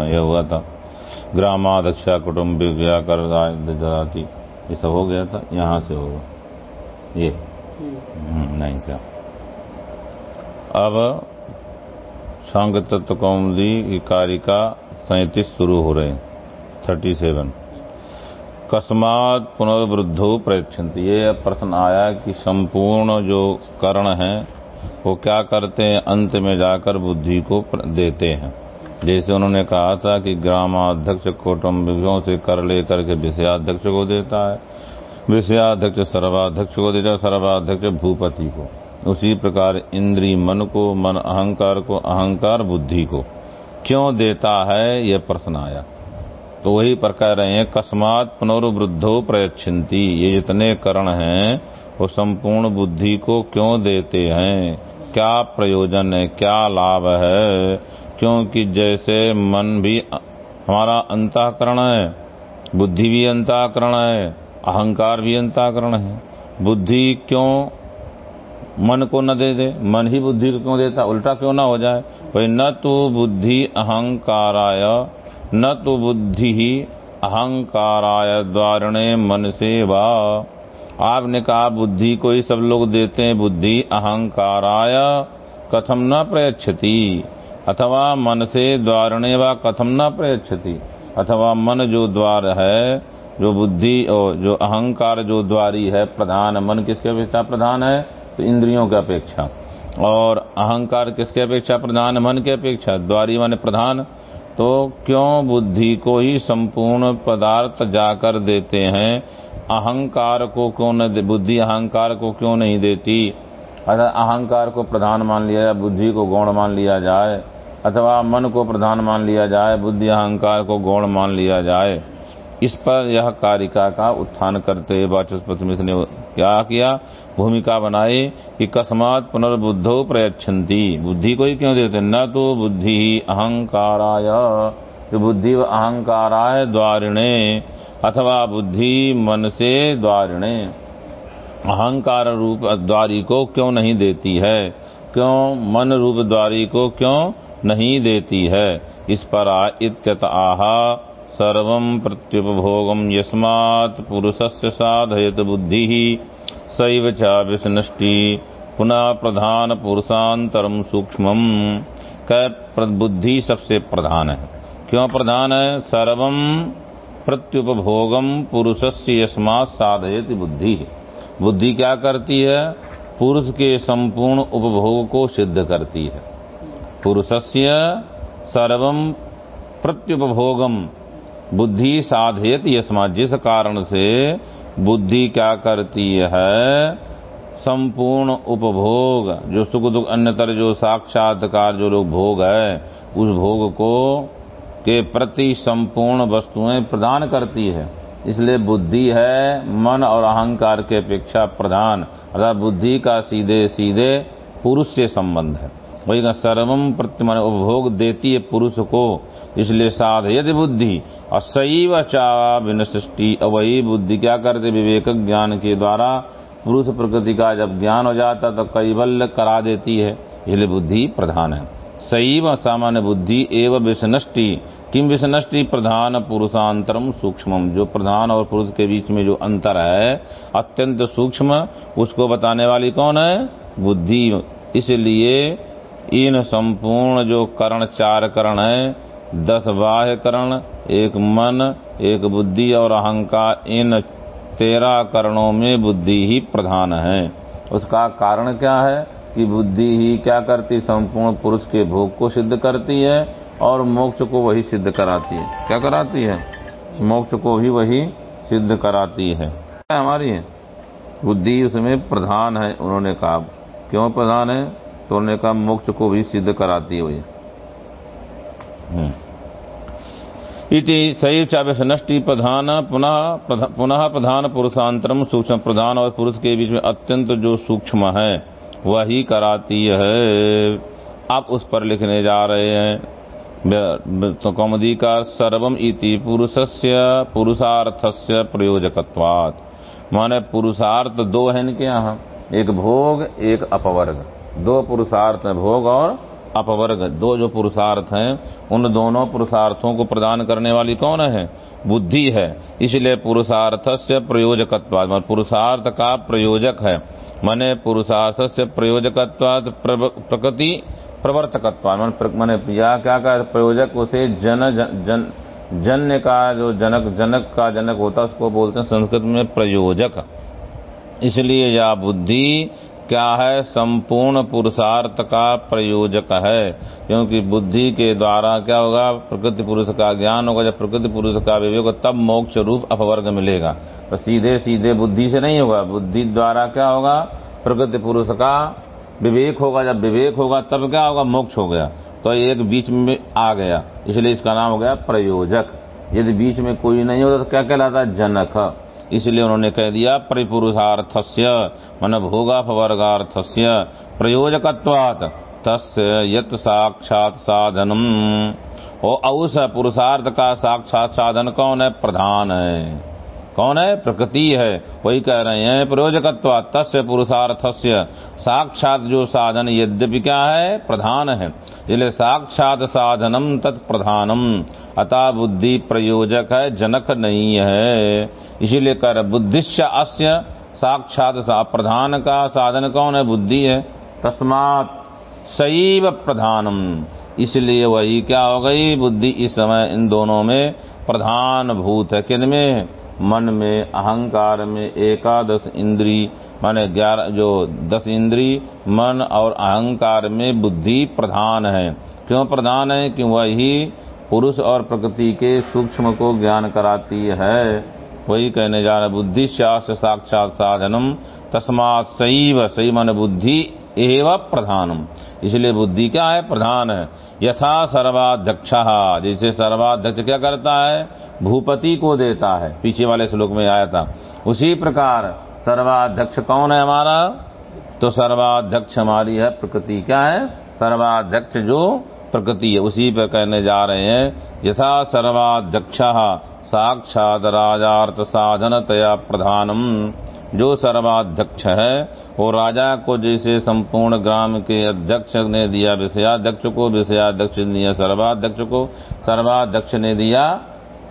करण यह हुआ था। ग्रामाध्यक्षा कुटुंब कर जाति ये सब हो गया था यहाँ से होगा ये। हम्म, नहीं क्या। अब सांग तत्व कौमदी की कारिका सैतीस शुरू हो रहे थर्टी सेवन कस्मात पुनर्वृद्धो प्रयच्छन्ति। ये प्रश्न आया कि संपूर्ण जो कर्ण है वो क्या करते हैं? अंत में जाकर बुद्धि को देते हैं। जैसे उन्होंने कहा था कि ग्रामाध्यक्ष कौटुंबिकों से कर लेकर के विषयाध्यक्ष को देता है। विषयाध्यक्ष सर्वाध्यक्ष को देता है, सर्वाध्यक्ष भूपति को। उसी प्रकार इंद्री मन को, मन अहंकार को, अहंकार बुद्धि को। क्यों देता है यह प्रश्न आया। तो वही पर कह रहे हैं, कस्मात पुनर्वृद्धो प्रयच्छिंती ये जितने करण हैं, वो संपूर्ण बुद्धि को क्यों देते हैं? क्या प्रयोजन है, क्या लाभ है? क्योंकि जैसे मन भी हमारा अंतःकरण है, बुद्धि भी अंतःकरण है, अहंकार भी अंतःकरण है। बुद्धि क्यों मन को न दे दे? मन ही बुद्धि को क्यों देता? उल्टा क्यों ना हो जाए? भाई, न तो बुद्धि अहंकाराय, न तो बुद्धि ही अहंकाराय द्वारणे मन से वा आपने कहा बुद्धि को ही सब लोग देते हैं, बुद्धि अहंकाराय। कथम न प्रयच्छति। अथवा मन से द्वारणे व कथम न प्रयच्छति। अथवा मन जो द्वार है, जो बुद्धि और जो अहंकार जो द्वारी है, प्रधान मन किसके अपेक्षा प्रधान है? तो इंद्रियों की अपेक्षा। और अहंकार किसके अपेक्षा प्रधान? मन के अपेक्षा। द्वारी माने प्रधान। तो क्यों बुद्धि को ही संपूर्ण पदार्थ जाकर देते हैं? अहंकार को क्यों न बुद्धि अहंकार को क्यों नहीं देती? अगर अहंकार को प्रधान मान लिया जाए, बुद्धि को गौण मान लिया जाए, अथवा मन को प्रधान मान लिया जाए, बुद्धि अहंकार को गौण मान लिया जाए, इस पर यह कारिका का उत्थान करते हुए वाचस्पति मिश्र ने क्या किया? भूमिका बनाई कि कस्मात पुनर्बुद्धो प्रयच्छन्ति। बुद्धि को ही क्यों देते न तो बुद्धि ही अहंकाराय। बुद्धि व अहंकाराय द्वारिणे, अथवा बुद्धि मन से द्वारिणे। अहंकार रूप द्वारी को क्यों नहीं देती है? क्यों मन रूप द्वारी को क्यों नहीं देती है? इस पर इत्यत आहा, सर्व प्रत्युपभोगम यस्मात् पुरुषस्य साधयत बुद्धि, सैव च विष्णष्टि पुनः प्रधान पुरुषांतरम सूक्ष्म बुद्धि सबसे प्रधान है। क्यों प्रधान है? सर्वम प्रत्युपभोगम पुरुषस्य यस्मात् साधयत बुद्धि। बुद्धि क्या करती है? पुरुष के संपूर्ण उपभोग को सिद्ध करती है। पुरुषस्य सर्वम प्रत्युपभोगम बुद्धि साधयत यस्मा, जिस कारण से बुद्धि क्या करती है? संपूर्ण उपभोग, जो सुख दुख, अन्यतर जो साक्षात्कार, जो लोग भोग है, उस भोग को के प्रति संपूर्ण वस्तुएँ प्रदान करती है। इसलिए बुद्धि है मन और अहंकार के अपेक्षा प्रधान अर्थात बुद्धि का सीधे सीधे पुरुष से संबंध है। वही का सर्वम प्रति उपभोग देती है पुरुष को, इसलिए साध यदि बुद्धि, असैव चा विनष्टि वही बुद्धि क्या करते, विवेक ज्ञान के द्वारा पुरुष प्रकृति का जब ज्ञान हो जाता तो कैवल्य करा देती है, इसलिए बुद्धि प्रधान है। सैव सामान्य बुद्धि एवं विषनष्टि किम विषनष्टि प्रधान पुरुषांतरम सूक्ष्म? जो प्रधान और पुरुष के बीच में जो अंतर है, अत्यंत सूक्ष्म, उसको बताने वाली कौन है? बुद्धि। इसलिए इन संपूर्ण जो करण, चार करण है, दस बाह्य करण, एक मन, एक बुद्धि और अहंकार, इन तेरह करणों में बुद्धि ही प्रधान है। उसका कारण क्या है? कि बुद्धि ही क्या करती? संपूर्ण पुरुष के भोग को सिद्ध करती है। और मोक्ष को वही सिद्ध कराती है। क्या कराती है? मोक्ष को भी वही सिद्ध कराती है। हमारी है बुद्धि उसमें प्रधान है, उन्होंने कहा। क्यों प्रधान है? तो उन्होंने कहा, मोक्ष को भी सिद्ध कराती है वही। इति सही चाव्य नष्टि प्रधान, पुनः पुनः प्रधान पुरुषांतरम सूक्ष्म प्रधान और पुरुष के बीच में अत्यंत जो सूक्ष्म है, वही कराती है। आप उस पर लिखने जा रहे हैं। कौमदी का सर्वम इति पुरुषस्य पुरुषार्थस्य प्रयोजकत्वात्। माने पुरुषार्थ दो है इनके यहाँ। एक भोग, एक अपवर्ग। दो पुरुषार्थ है, भोग और अपवर्ग। दो जो पुरुषार्थ हैं, उन दोनों पुरुषार्थों को प्रदान करने वाली कौन है? बुद्धि है। इसलिए पुरुषार्थ से प्रयोजकत्वाद पुरुषार्थ का प्रयोजक है। माने पुरुषार्थ से प्रयोजकत्वाद प्रकृति प्रवर्तकत्वाद माने या क्या का प्रयोजक उसे जन जन जन्य का जो जनक जनक का जनक होता उसको बोलते हैं संस्कृत में प्रयोजक। इसलिए या बुद्धि क्या है? संपूर्ण पुरुषार्थ का प्रयोजक है। क्योंकि बुद्धि के द्वारा क्या होगा? प्रकृति पुरुष का ज्ञान होगा। जब प्रकृति पुरुष का विवेक होगा, तब मोक्ष रूप अपवर्ग मिलेगा। तो सीधे सीधे बुद्धि से नहीं होगा। बुद्धि द्वारा क्या होगा? प्रकृति पुरुष का विवेक होगा, जब विवेक होगा, तब क्या होगा? मोक्ष हो गया। तो एक बीच में आ गया। इसलिए इसका नाम हो गया प्रयोजक। यदि बीच में कोई नहीं होता तो क्या कहलाता जनक। इसलिए उन्होंने कह दिया, परिपुरुषार्थस्य, मन भोगापवर्गार्थस्य, प्रयोजकत्वात्, तस्य यत साक्षात साधनम। ओ औस, पुरुषार्थ का साक्षात साधन कौन है? प्रधान है। कौन है? प्रकृति है। वही कह रहे हैं, प्रयोजकत्व, तस्य पुरुषार्थस्य। साक्षात जो साधन यद्यपि क्या है? प्रधान है। इसलिए साक्षात साधनम तत्प्रधानम अतः बुद्धि प्रयोजक है, जनक नहीं है। इसीलिए कर बुद्धिश्य अस्य साक्षात सा, प्रधान का साधन कौन है? बुद्धि है। तस्मात सैव प्रधानम। इसलिए वही क्या हो गई? बुद्धि इस समय इन दोनों में प्रधान भूत है। किन में? मन में अहंकार में एकादश इंद्री, माने ग्यारह, जो दस इंद्री, मन और अहंकार में बुद्धि प्रधान है। क्यों प्रधान है? कि वही पुरुष और प्रकृति के सूक्ष्म को ज्ञान कराती है। वही कहने जा रहा बुद्धि शास्त्र साक्षात साधनम, तस्मात सैव सही मन बुद्धि एवं प्रधानम। इसलिए बुद्धि क्या है? प्रधान है। यथा सर्वाध्यक्ष, जैसे सर्वाध्यक्ष क्या करता है? भूपति को देता है। पीछे वाले श्लोक में आया था। उसी प्रकार सर्वाध्यक्ष कौन है हमारा? तो सर्वाध्यक्ष हमारी है प्रकृति। क्या है? सर्वाध्यक्ष जो प्रकृति है। उसी पर कहने जा रहे हैं, यथा सर्वाध्यक्ष, साक्षात राजार्थ साधन तया प्रधानम। जो सर्वाध्यक्ष है, वो राजा को जैसे संपूर्ण ग्राम के अध्यक्ष ने दिया विषयाध्यक्ष को, विषयाध्यक्ष ने दिया सर्वाध्यक्ष को, सर्वाध्यक्ष ने दिया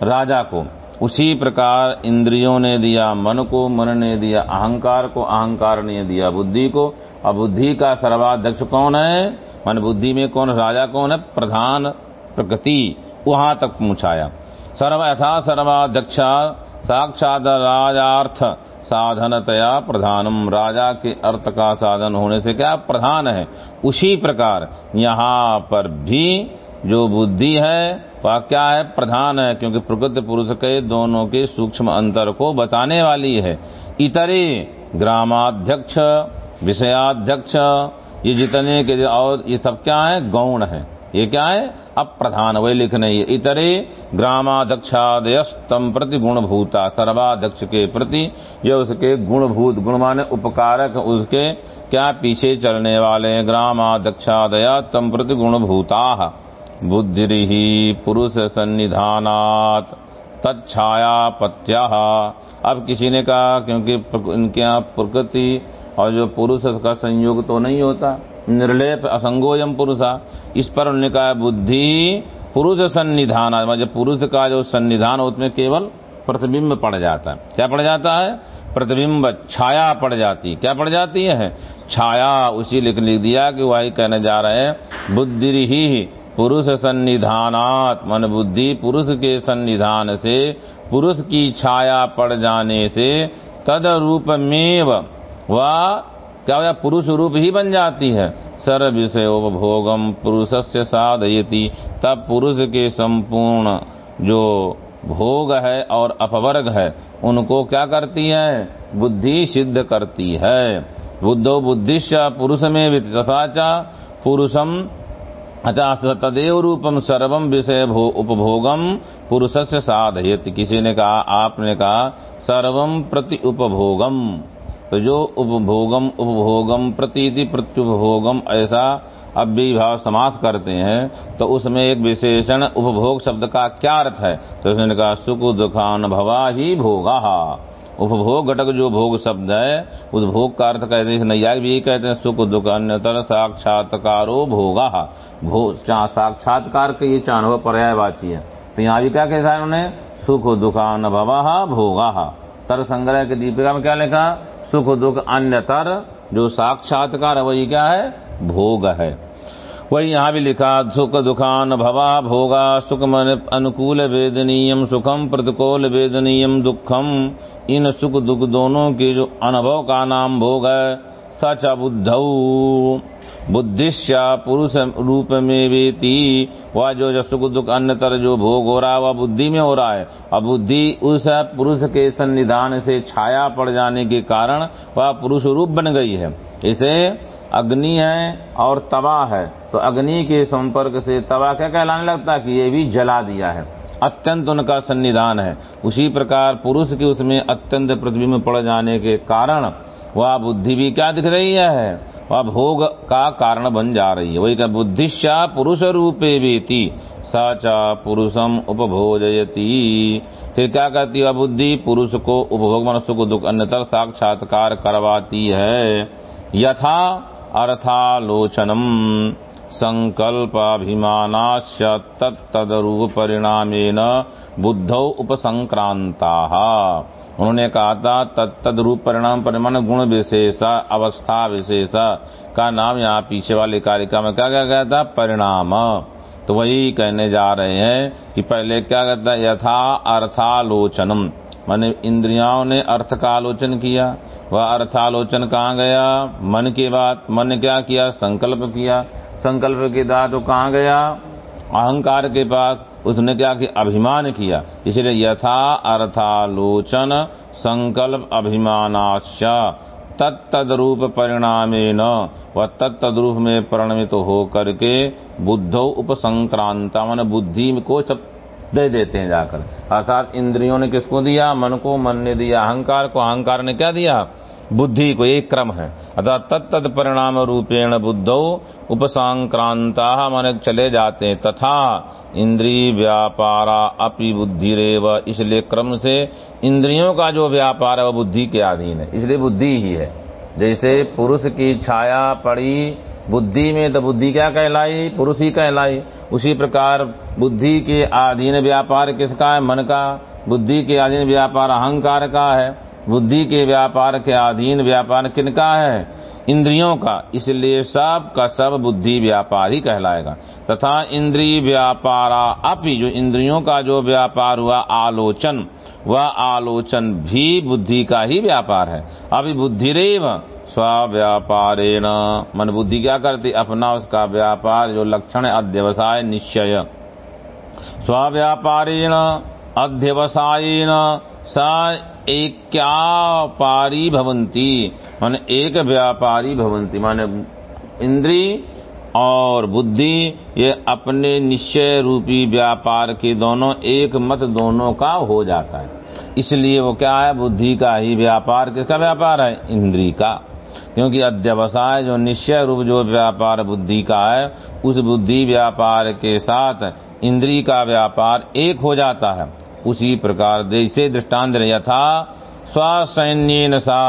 राजा को। उसी प्रकार इंद्रियों ने दिया मन को, मन ने दिया अहंकार को, अहंकार ने दिया बुद्धि को। और बुद्धि का सर्वाध्यक्ष कौन है? मन बुद्धि में कौन, राजा कौन है? प्रधान प्रकृति, वहाँ तक पहुँचाया। सर्व यथा सर्वाध्यक्ष, साक्षात राजार्थ। साधनतया प्रधानम। राजा के अर्थ का साधन होने से क्या प्रधान है? उसी प्रकार यहाँ पर भी जो बुद्धि है, वह क्या है? प्रधान है, क्योंकि प्रकृति पुरुष के दोनों के सूक्ष्म अंतर को बताने वाली है। इतरे ग्रामाध्यक्ष, विषयाध्यक्ष, ये जितने के और ये सब क्या है? गौण है। ये क्या है? अप्रधान वही लिखने ये इतरे ग्रामाध्यक्षादयस्तम प्रति गुणभूता, सर्वाध्यक्ष के प्रति ये उसके गुणभूत गुण माने उपकारक, उसके क्या पीछे चलने वाले ग्रामाध्यक्षादया तम प्रति गुणभूता। बुद्धि पुरुष सन्निधानात तत्छायापत्या अब किसी ने कहा, क्योंकि इनके यहाँ प्रकृति और जो पुरुष का संयोग तो नहीं होता। निर्लेप असंगोयम पुरुषा। इस पर उन्होंने कहा, बुद्धि पुरुष सन्निधान। जब पुरुष का जो सन्निधान उसमें केवल प्रतिबिंब पड़ जाता है। क्या पड़ जाता है? प्रतिबिंब छाया पड़ जाती। क्या पड़ जाती है? छाया। उसी लिख लिख दिया कि वही कहने जा रहे हैं बुद्धि ही पुरुष सन्निधानात। मन बुद्धि पुरुष के सन्निधान से, पुरुष की छाया पड़ जाने से तद रूप में वह क्या होगा पुरुष रूप ही बन जाती है। सर विषय उपभोगम पुरुष से साधयती। तब पुरुष के संपूर्ण जो भोग है और अपवर्ग है, उनको क्या करती है? बुद्धि सिद्ध करती है। बुद्धो बुद्धिश्च पुरुष में तथाचा पुरुषम अच्छा तदेव रूपम सर्वम विषय उपभोगम पुरुष से साधयत। किसी ने कहा? आपने कहा सर्वम प्रति उपभोगम तो जो उपभोगम उपभोगम प्रतीति प्रत्युपभोगम ऐसा अव्यभाव समास करते हैं तो उसमें एक विशेषण उपभोग शब्द का क्या अर्थ है? तो उसने कहा, सुख दुखान भवा ही भोगा। उपभोग घटक जो भोग शब्द है, उस भोग का अर्थ कहते हैं नैयायिक भी कहते हैं, सुख दुख अन्यतर साक्षात्कारो भोगा। साक्षात्कार के ये चाणव पर्यायवाची है। तो यहाँ भी क्या कहता है उन्होंने सुख दुखानुभव भोगा। तर संग्रह के दीपिका में क्या लिखा? सुख दुख अन्यतर, जो साक्षात्कार वही क्या है? भोग है। वही यहाँ भी लिखा सुख दुखान भवा भोगा सुख मन अनुकूल वेदनीयम, सुखम प्रतिकूल वेदनीयम, दुखम। इन सुख दुख दोनों के जो अनुभव का नाम भोग है, सच बुद्ध बुद्धिश्या पुरुष रूप में वेती। वह जो, सुख दुख अन्यतर जो भोग हो रहा है वह बुद्धि में हो रहा है। और बुद्धि उस पुरुष के सन्निधान से छाया पड़ जाने के कारण वह पुरुष रूप बन गई है। इसे अग्नि है और तवा है। तो अग्नि के संपर्क से तवा क्या कहलाने लगता है कि ये भी जला दिया है। अत्यंत उनका सन्निधान है। उसी प्रकार पुरुष के उसमें अत्यंत में पड़ जाने के कारण वह बुद्धि भी क्या दिख रही है? भोग का कारण बन जा रही है। वही क्या बुद्धिशा पुरुष रूपे वेती साचा पुरुषम उपभोजयती। फिर क्या कहती है बुद्धि पुरुष को उपभोग, मनुष्य को दुख अन्यतर साक्षात्कार करवाती है। यथा अर्थालोचनम, संकल्पाभिमानाश्च तत्तदरूप परिणामेन बुद्धौ उपसंक्रांता उन्होंने कहा था तत्तद रूप परिणाम परिमाण गुण विशेष, अवस्था विशेष, का नाम यहाँ पीछे वाली कारिका में क्या क्या गया था? परिणाम। तो वही कहने जा रहे हैं कि पहले क्या कहता है यथा अर्थालोचनम। माने इंद्रियाओं ने अर्थ का आलोचन किया। वह अर्थालोचन कहाँ गया? मन की बात। मन ने क्या किया? संकल्प किया। संकल्प के बाद वो कहाँ गया? अहंकार के पास। उसने क्या कि अभिमान किया। इसलिए यथा अर्थालोचन संकल्प अभिमानाश्च, तत्तद्रूप परिणामे न व तत्तद्रूप में परिणमित तो हो करके बुद्धो उपसंक्रांता, मन बुद्धि को सब दे देते हैं जाकर। अर्थात इंद्रियों ने किसको दिया? मन को मन ने दिया, अहंकार को अहंकार ने क्या दिया? बुद्धि को एक क्रम है। अर्थात तत्त परिणाम रूपेण बुद्धो उपसंक्रांता मन चले जाते तथा इंद्री व्यापारा अपि बुद्धि रेव इसलिए क्रम से इंद्रियों का जो व्यापार है वह बुद्धि के अधीन है। इसलिए बुद्धि ही है। जैसे पुरुष की छाया पड़ी बुद्धि में तो बुद्धि क्या कहलाई? पुरुष ही कहलाई। उसी प्रकार बुद्धि के अधीन व्यापार किसका है? मन का। बुद्धि के अधीन व्यापार अहंकार का है। बुद्धि के व्यापार के अधीन व्यापार किनका है? इंद्रियों का। इसलिए सब का सब बुद्धि व्यापार ही कहलाएगा। तथा इंद्रिय व्यापारा अपि, जो इंद्रियों का जो व्यापार हुआ, आलोचन, वह आलोचन भी बुद्धि का ही व्यापार है। अभी बुद्धि रेव स्व्यापारेण मन बुद्धि क्या करती? अपना उसका व्यापार, जो लक्षण है, अध्यवसाय निश्चय। स्व स्व्यापारेण अध्यवसायेन सा एक क्या पारी भवंती माने एक व्यापारी भवंती माने इंद्री और बुद्धि, ये अपने निश्चय रूपी व्यापार के दोनों, एक मत दोनों का हो जाता है। इसलिए वो क्या है? बुद्धि का ही व्यापार। किसका व्यापार है? इंद्री का। क्योंकि अध्यवसाय जो निश्चय रूप, जो व्यापार बुद्धि का है, उस बुद्धि व्यापार के साथ इंद्री का व्यापार एक हो जाता है। उसी प्रकार जैसे दृष्टांत यथा स्वसैन्यन सा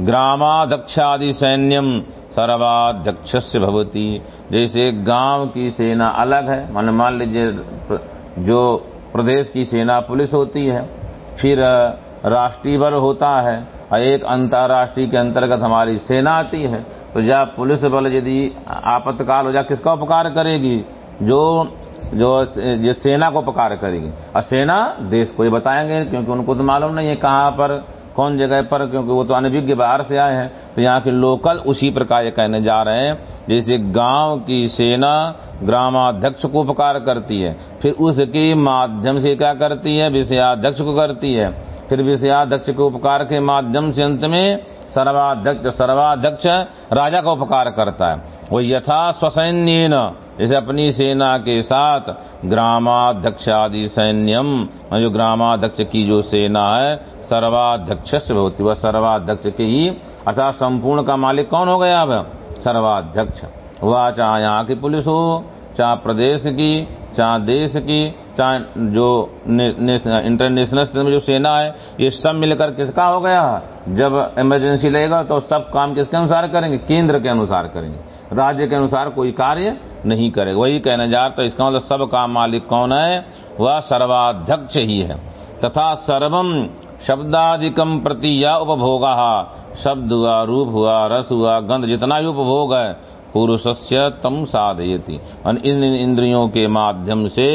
ग्रामाध्यक्षादि सैन्यम सर्वाध्यक्ष से भवती। जैसे गाँव की सेना अलग है, मान मान लीजिए जो प्रदेश की सेना पुलिस होती है, फिर राष्ट्रीय बल होता है, और एक अंतर्राष्ट्रीय के अंतर्गत हमारी सेना आती है तो जब पुलिस बल यदि आपातकाल हो जाए किसका उपकार करेगी? जो जो जो सेना को उपकार करेगी। और सेना देश को ही बताएँगे, क्योंकि उनको तो मालूम नहीं है कहाँ पर, कौन जगह पर, क्योंकि वो तो अनभिज्ञ बाहर से आए हैं। तो यहाँ के लोकल उसी प्रकार ये कहने जा रहे हैं, जैसे गाँव की सेना ग्रामाध्यक्ष को उपकार करती है, फिर उसके माध्यम से क्या करती है? विषयाध्यक्ष को करती है। फिर विषयाध्यक्ष के उपकार के माध्यम से अंत में सर्वाध्यक्ष सर्वाध्यक्ष राजा का उपकार करता है। वो यथा स्वसैन्य जैसे अपनी सेना के साथ ग्रामाध्यक्ष आदि सैन्यम जो ग्रामाध्यक्ष की जो सेना है सर्वाध्यक्ष होती वह सर्वाध्यक्ष के ही अर्थात संपूर्ण का मालिक कौन हो गया अब? सर्वाध्यक्ष। वह चाहे यहाँ की पुलिस हो। चाहे प्रदेश की चाहे देश की चाहे जो इंटरनेशनल स्तर में जो सेना है, ये सब मिलकर किसका हो गया? जब इमरजेंसी लगेगा तो सब काम किसके अनुसार करेंगे? केंद्र के अनुसार करेंगे। राज्य के अनुसार कोई कार्य नहीं करेगा। वही कहने जा तो इसका मतलब सब का मालिक कौन है? वह सर्वाध्यक्ष ही है। तथा सर्वम शब्दाधिकम प्रति या उपभोग। शब्द हुआ, रूप हुआ, रस हुआ, गंध जितना भी उपभोग है पुरुषस्य तम साधयति। इन इंद्रियों के माध्यम से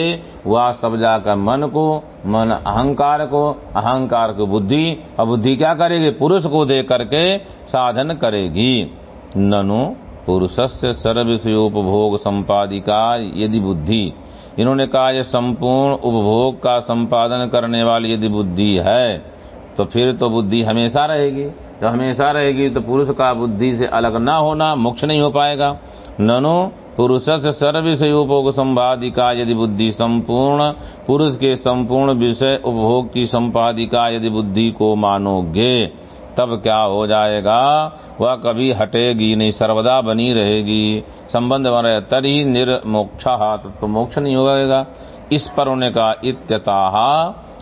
वह सब जाकर मन को, मन अहंकार को अहंकार को बुद्धि और बुद्धि क्या करेगी? पुरुष को दे करके साधन करेगी। ननु पुरुषस्य सर्वस्योपभोग संपादिका यदि बुद्धि। इन्होंने कहा, यह संपूर्ण उपभोग का संपादन करने वाली यदि बुद्धि है तो फिर तो बुद्धि हमेशा रहेगी। जब हमेशा रहेगी तो पुरुष का बुद्धि से अलग ना होना, मोक्ष नहीं हो पाएगा। ननो पुरुष से सर्व उपभोग संपादिका, यदि बुद्धि संपूर्ण, पुरुष के संपूर्ण विषय उपभोग की संपादिका, यदि बुद्धि को मानोगे, तब क्या हो जाएगा? वह कभी हटेगी नहीं, सर्वदा बनी रहेगी। संबंध बने, तरी निर्मोक्षा तो मोक्ष नहीं होगा। इस पर उन्हें कहा इत्यताह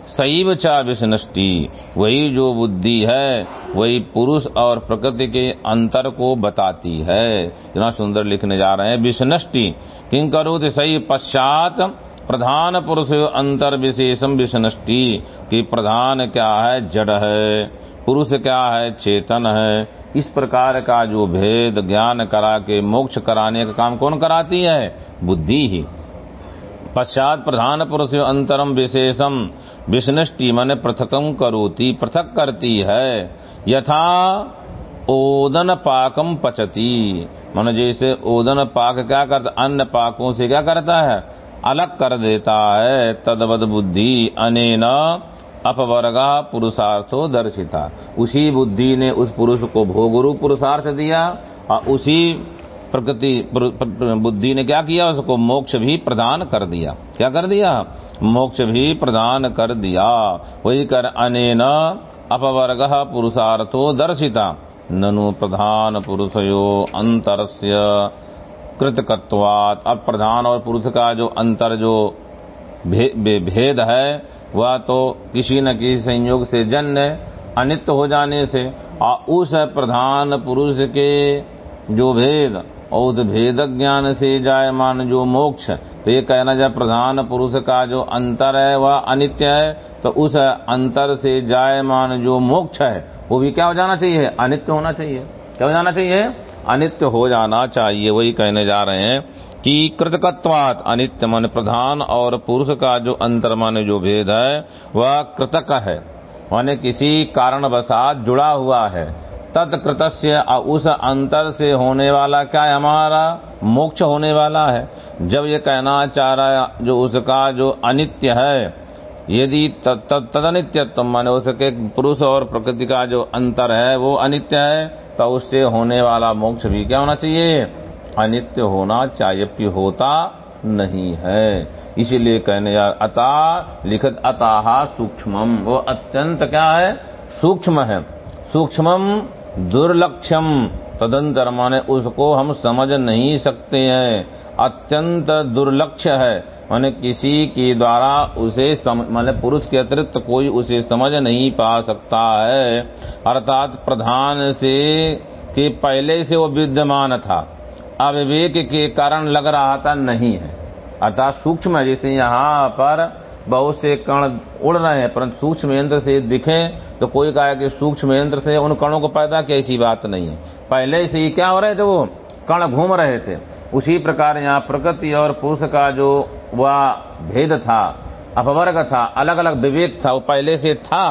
सैव चा विषनष्टि वही जो बुद्धि है, वही पुरुष और प्रकृति के अंतर को बताती है। इतना सुंदर लिखने जा रहे हैं विषनष्टि किंग करो सही पश्चात, प्रधान पुरुष अंतर विशेषम विषनष्टि की प्रधान क्या है, जड़ है, पुरुष क्या है, चेतन है। इस प्रकार का जो भेद ज्ञान करा के मोक्ष कराने का काम कौन कराती है? बुद्धि ही। पश्चात प्रधान पुरुष अंतरम विशेषम विष्णष्टि मन पृथकम करोती, पृथक करती है। यथा ओदन पाकम पचती। मन जैसे ओदन पाक क्या करता, अन्य पाकों से क्या करता है? अलग कर देता है। तदवद बुद्धि अनेन अपवर्गा पुरुषार्थो दर्शिता। उसी बुद्धि ने उस पुरुष को भोगुरु पुरुषार्थ दिया, और उसी प्रकृति बुद्धि ने क्या किया? उसको मोक्ष भी प्रदान कर दिया। क्या कर दिया? मोक्ष भी प्रदान कर दिया। वही कर अनेन अपवर्ग पुरुषार्थो दर्शिता। ननु प्रधान पुरुषयो अंतरस्य कृतकत्वात। अब प्रधान और पुरुष का जो अंतर जो भे, भेद है वह तो किसी न किसी संयोग से जन्य अनित्य हो जाने से। और उस प्रधान पुरुष के जो भेद और भेद ज्ञान से जायमान जो मोक्ष तो ये कहना जाए प्रधान पुरुष का जो अंतर है, वह अनित्य है तो उस अंतर से जायमान जो मोक्ष है, वो भी क्या हो जाना चाहिए? अनित्य होना चाहिए। क्या हो जाना चाहिए? अनित्य हो जाना चाहिए। वही कहने जा रहे हैं कि कृतकत्वात अनित्य, मन प्रधान और पुरुष का जो अंतर, मान जो भेद है, वह कृतक है। माने किसी कारणवशात जुड़ा हुआ है। तत्कृत उस अंतर से होने वाला क्या है? हमारा मोक्ष होने वाला है। जब ये कहना चाह रहा है, जो उसका जो अनित्य है, यदि तदनित्यत्व, माने उसके पुरुष और प्रकृति का जो अंतर है, वो अनित्य है तो उससे होने वाला मोक्ष भी क्या होना चाहिए? अनित्य होना चाहिए कि होता नहीं है। इसीलिए कहने अता लिखित अताहा सूक्ष्मम वो अत्यंत क्या है? सूक्ष्म है। सूक्ष्मम दुर्लक्षम। तदंतर माने उसको हम समझ नहीं सकते हैं। अत्यंत दुर्लक्ष है। माने किसी के द्वारा उसे माने पुरुष के अतिरिक्त कोई उसे समझ नहीं पा सकता है। अर्थात प्रधान से के पहले से वो विद्यमान था। अविवेक के कारण लग रहा था नहीं है। अर्थात सूक्ष्म जैसे यहाँ पर बहुत से कण उड़ रहे हैं, परंतु सूक्ष्म यंत्र से दिखे तो कोई कहा कि सूक्ष्म यंत्र से उन कणों को पैदा किया, ऐसी बात नहीं है। पहले से ही क्या हो रहे थे वो? कण घूम रहे थे। उसी प्रकार यहाँ प्रकृति और पुरुष का जो वह भेद था, अपवर्ग था अलग अलग विवेक था, वो पहले से था,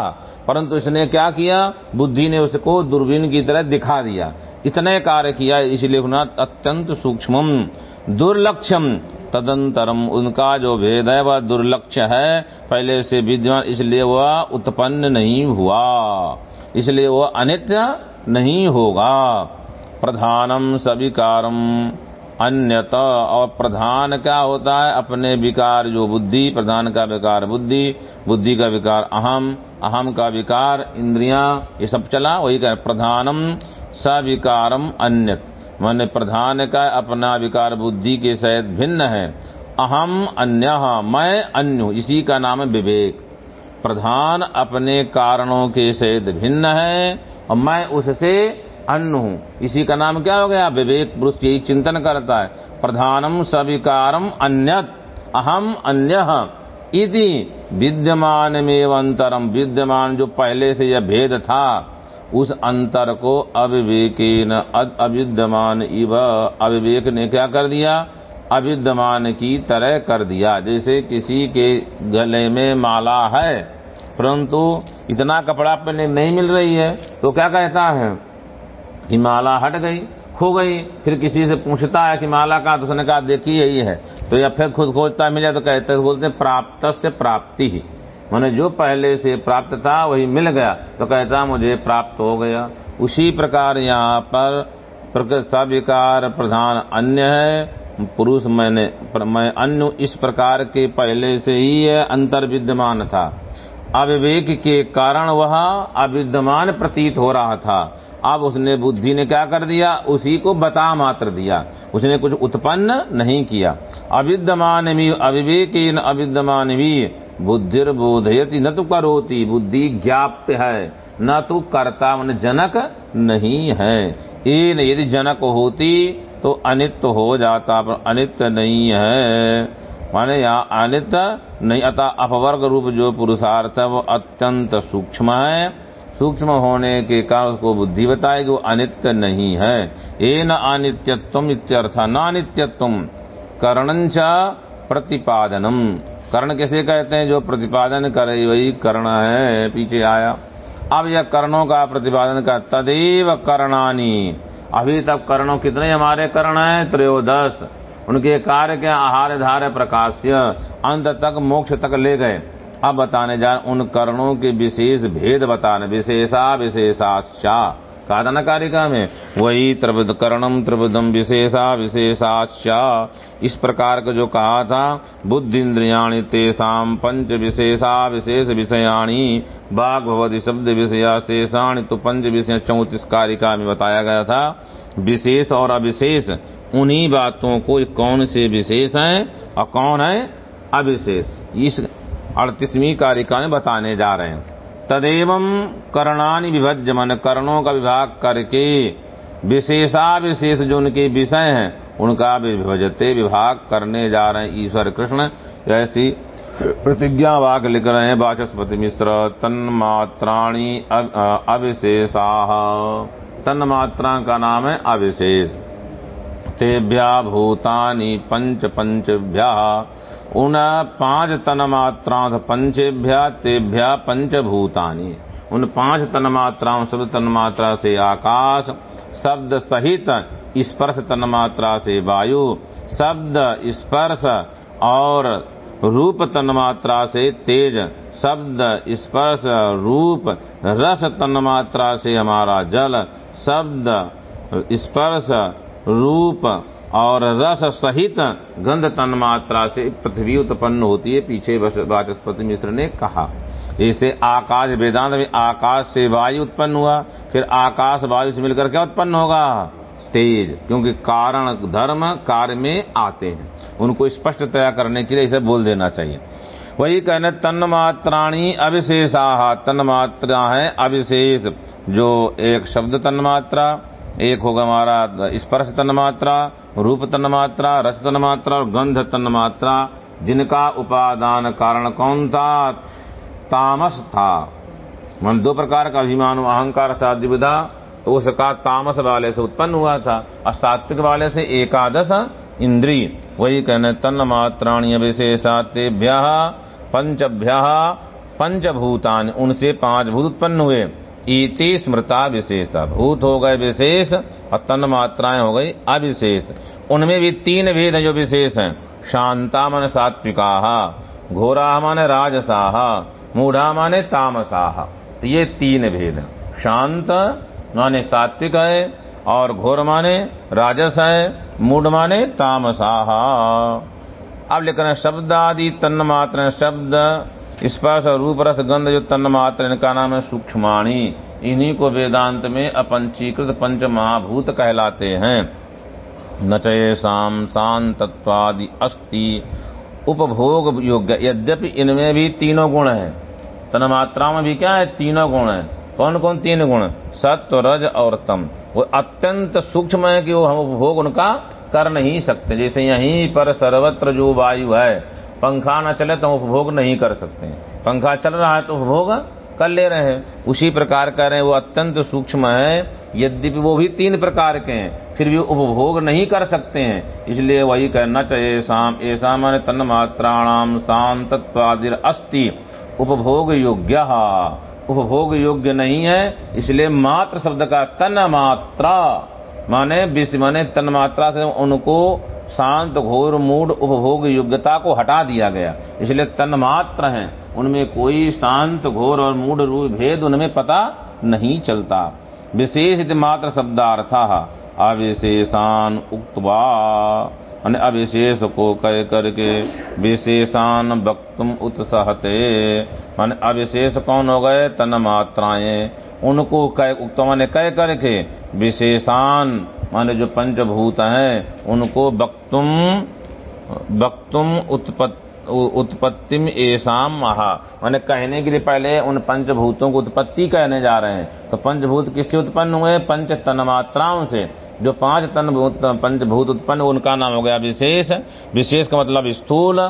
परंतु इसने क्या किया? बुद्धि ने उसको दूरबीन की तरह दिखा दिया। इतने कार्य किया, इसलिए अत्यंत सूक्ष्म दुर्लक्षम तदंतरम, उनका जो भेद है वह दुर्लक्ष है। पहले से विद्यमान इसलिए वह उत्पन्न नहीं हुआ। इसलिए वह अनित्य नहीं होगा। प्रधानम सविकारम अन्यत और प्रधान क्या होता है? अपने विकार जो बुद्धि, प्रधान का विकार बुद्धि बुद्धि का विकार अहम अहम का विकार इंद्रियाँ, ये सब चला, वही कह प्रधानम सविकारम अन्यत मन प्रधान का अपना विकार बुद्धि के सहित भिन्न है। अहम अन्य, मैं अन्य इसी का नाम है विवेक। प्रधान अपने कारणों के सहित भिन्न है और मैं उससे अन्य हूँ। इसी का नाम क्या हो गया? विवेक पुरुष यही चिंतन करता है। प्रधानम सविकारम अन्यत, अहम अन्य। इति विद्यमान में अंतरम। विद्यमान जो पहले से यह भेद था उस अंतर को अविवेकीन अविद्यमान इव अविवेक ने क्या कर दिया? अविद्यमान की तरह कर दिया। जैसे किसी के गले में माला है, परंतु इतना कपड़ा पहने नहीं मिल रही है तो क्या कहता है कि माला हट गई, खो गई, फिर किसी से पूछता है कि माला का तो उसने कहा, देखिए, यही है। तो या फिर खुद खोजता मिला तो कहते बोलते प्राप्त से प्राप्ति। ही मैंने जो पहले से प्राप्त था, वही मिल गया। तो कहता, मुझे प्राप्त हो गया। उसी प्रकार यहाँ पर प्रकृति सविकार प्रधान अन्य है। पुरुष मैंने, मैं अन्य इस प्रकार के पहले से ही है अंतर विद्यमान था। अविवेक के कारण वह अविद्यमान प्रतीत हो रहा था। अब उसने बुद्धि ने क्या कर दिया? उसी को बता मात्र दिया। उसने कुछ उत्पन्न नहीं किया। अविद्यमान भी अविवेक अविद्यमान भी बुद्धिर बोधयति न तो करोती, बुद्धि ज्ञाप्य है। न तो कर्ता मन जनक नहीं है। इन यदि जनक होती तो अनित्य हो जाता, पर अनित्य नहीं है। माने यहाँ अनित नहीं, अतः अपवर्ग रूप जो पुरुषार्थ है, वो अत्यंत सूक्ष्म है। सूक्ष्म होने के कारण उसको बुद्धि बताएगी वो अनित्य नहीं है। ये न अनित्यत्व इत्यर्थ, न अनित्यत्व करणंच प्रतिपादनम। कर्ण कैसे कहते हैं? जो प्रतिपादन करे, वही कर्ण है, पीछे आया। अब यह कर्णों का प्रतिपादन का तदेव कर्णानी। अभी तक कर्णों कितने हमारे कर्ण है? त्रयोदश। उनके कार्य के आहार, धार, प्रकाश्य। अंत तक, मोक्ष तक ले गए। अब बताने जा उन कर्णों के विशेष भेद बताने, विशेषा, विशेषाश्चा। कहा था ना कारिका में वही त्रिविद कर्णम त्रिविदम विशेषा, विशेषाश्चा। इस प्रकार का जो कहा था बुद्धि इंद्रियाणी तेसाम पंच विशेषा, विशेष विषयाणी बाघ भवती शब्द विषया शेषाणी तो पंच विषय चौतीस कारिका में बताया गया था। विशेष और अविशेष, उन्हीं बातों को कौन से विशेष हैं और कौन है अविशेष? इस अड़तीसवीं कारिका में बताने जा रहे हैं। तदेव कर्णानि विभज्य मन कर्णों का विभाग करके विशेषा विशेष जो उनके विषय हैं, उनका विभजते विभाग करने जा रहे हैं। ईश्वर कृष्ण ऐसी प्रतिज्ञा वाक लिख रहे हैं, वाचस्पति मिश्र तन तन्मात्राणी अविशेषा। तन्मात्रा का नाम है अविशेष। तेभ्या भूतानि पंच पंचभ्या। उन पाँच तन मात्राओं से पंचेभ्या तेभ्या पंचभूतानि। उन पाँच तन मात्राओं शब्द तन मात्रा से आकाश, शब्द सहित स्पर्श तन मात्रा से वायु, शब्द स्पर्श और रूप तन मात्रा से तेज, शब्द स्पर्श रूप, रस तन मात्रा से हमारा जल, शब्द स्पर्श रूप और रस सहित गंध तन मात्रा से पृथ्वी उत्पन्न होती है, पीछे वाचस्पति मिश्र ने कहा। इसे आकाश वेदांत में आकाश से वायु उत्पन्न हुआ, फिर आकाश वायु से मिलकर क्या उत्पन्न होगा? तेज, क्योंकि कारण धर्म कार्य में आते हैं। उनको स्पष्टतया करने के लिए इसे बोल देना चाहिए। वही कहने, तन मात्राणी अविशेषा, तन मात्रा है अविशेष। जो एक शब्द तन मात्रा, एक होगा हमारा स्पर्श तन मात्रा रूप तन मात्रा, रस तन मात्रा और गंध तन मात्रा, जिनका उपादान कारण कौन था? तामस था। मन दो प्रकार का अभिमान, अहंकार साधिविधा तो उसका तामस वाले से उत्पन्न हुआ था। और सात्विक वाले से एकादश इंद्री वही कहने तन मात्राणी विशेषातेभ्य पंचभ्य, पंचभूतान, उनसे पाँच भूत उत्पन्न हुए। इति स्मृता विशेष। भूत हो गए विशेष, और तन मात्राएँ हो गई अविशेष। उनमें भी तीन भेद जो विशेष हैं। शांता मन सात्विका, घोरा माने राजसाह मूढ़ा माने तामसाह तो ये तीन भेद शांत माने सात्विक है, और घोर माने राजस है, मूढ़ माने तामसाह अब लिखना शब्द आदि तन्न मात्र शब्द स्पर्श और रूप रस गंध जो तन्न मात्र इनका नाम है सूक्ष्माणी। इन्हीं को वेदांत में अपंचीकृत पंच महाभूत कहलाते हैं। न चेषाम शांतत्वादि अस्ति। उपभोग योग्य। यद्यपि इनमें भी तीनों गुण हैं। तन्मात्रा में भी क्या है? तीनों गुण हैं। कौन कौन तीन गुण? सत्व, रज और तम। वो अत्यंत सूक्ष्म है कि वो हम उपभोग उनका कर नहीं सकते। जैसे यहीं पर सर्वत्र जो वायु है पंखा न चले तो उपभोग नहीं कर सकते। पंखा चल रहा है तो उपभोग कर ले रहे हैं। उसी प्रकार कह रहे हैं, वो अत्यंत सूक्ष्म है। यद्यपि वो भी तीन प्रकार के हैं, फिर भी उपभोग नहीं कर सकते हैं। इसलिए वही कहना चाहिए शाम ऐसा माने तन मात्राणाम शांतत्वादिर अस्थि उपभोग योग्य उपभोग योग्य नहीं है, इसलिए मात्र शब्द का तन मात्रा, माने विष माने तन मात्रा से उनको शांत घोर मूड उपभोग योग्यता को हटा दिया गया। इसलिए तन मात्र है। उनमें कोई शांत, घोर और मूड रूप भेद उनमें पता नहीं चलता। विशेष मात्र शब्दार्थ अविशेषान उक्तवा अविशेष को कह करके विशेषान वक्तुम उत्सहते। मान अविशेष कौन हो गए? तन मात्राएँ। उनको कह, उक्त माने कह करके विशेषान माने जो पंचभूत हैं, उनको वक्तुम वक्तुम उत्पत्ति एसाम महा। मैंने कहने के लिए पहले उन पंचभूतों को उत्पत्ति कहने जा रहे हैं। तो पंचभूत किससे उत्पन्न हुए? पंच तन मात्राओं से। जो पाँच तनभूत, पंचभूत उत्पन्न उनका नाम हो गया विशेष। विशेष का मतलब स्थूल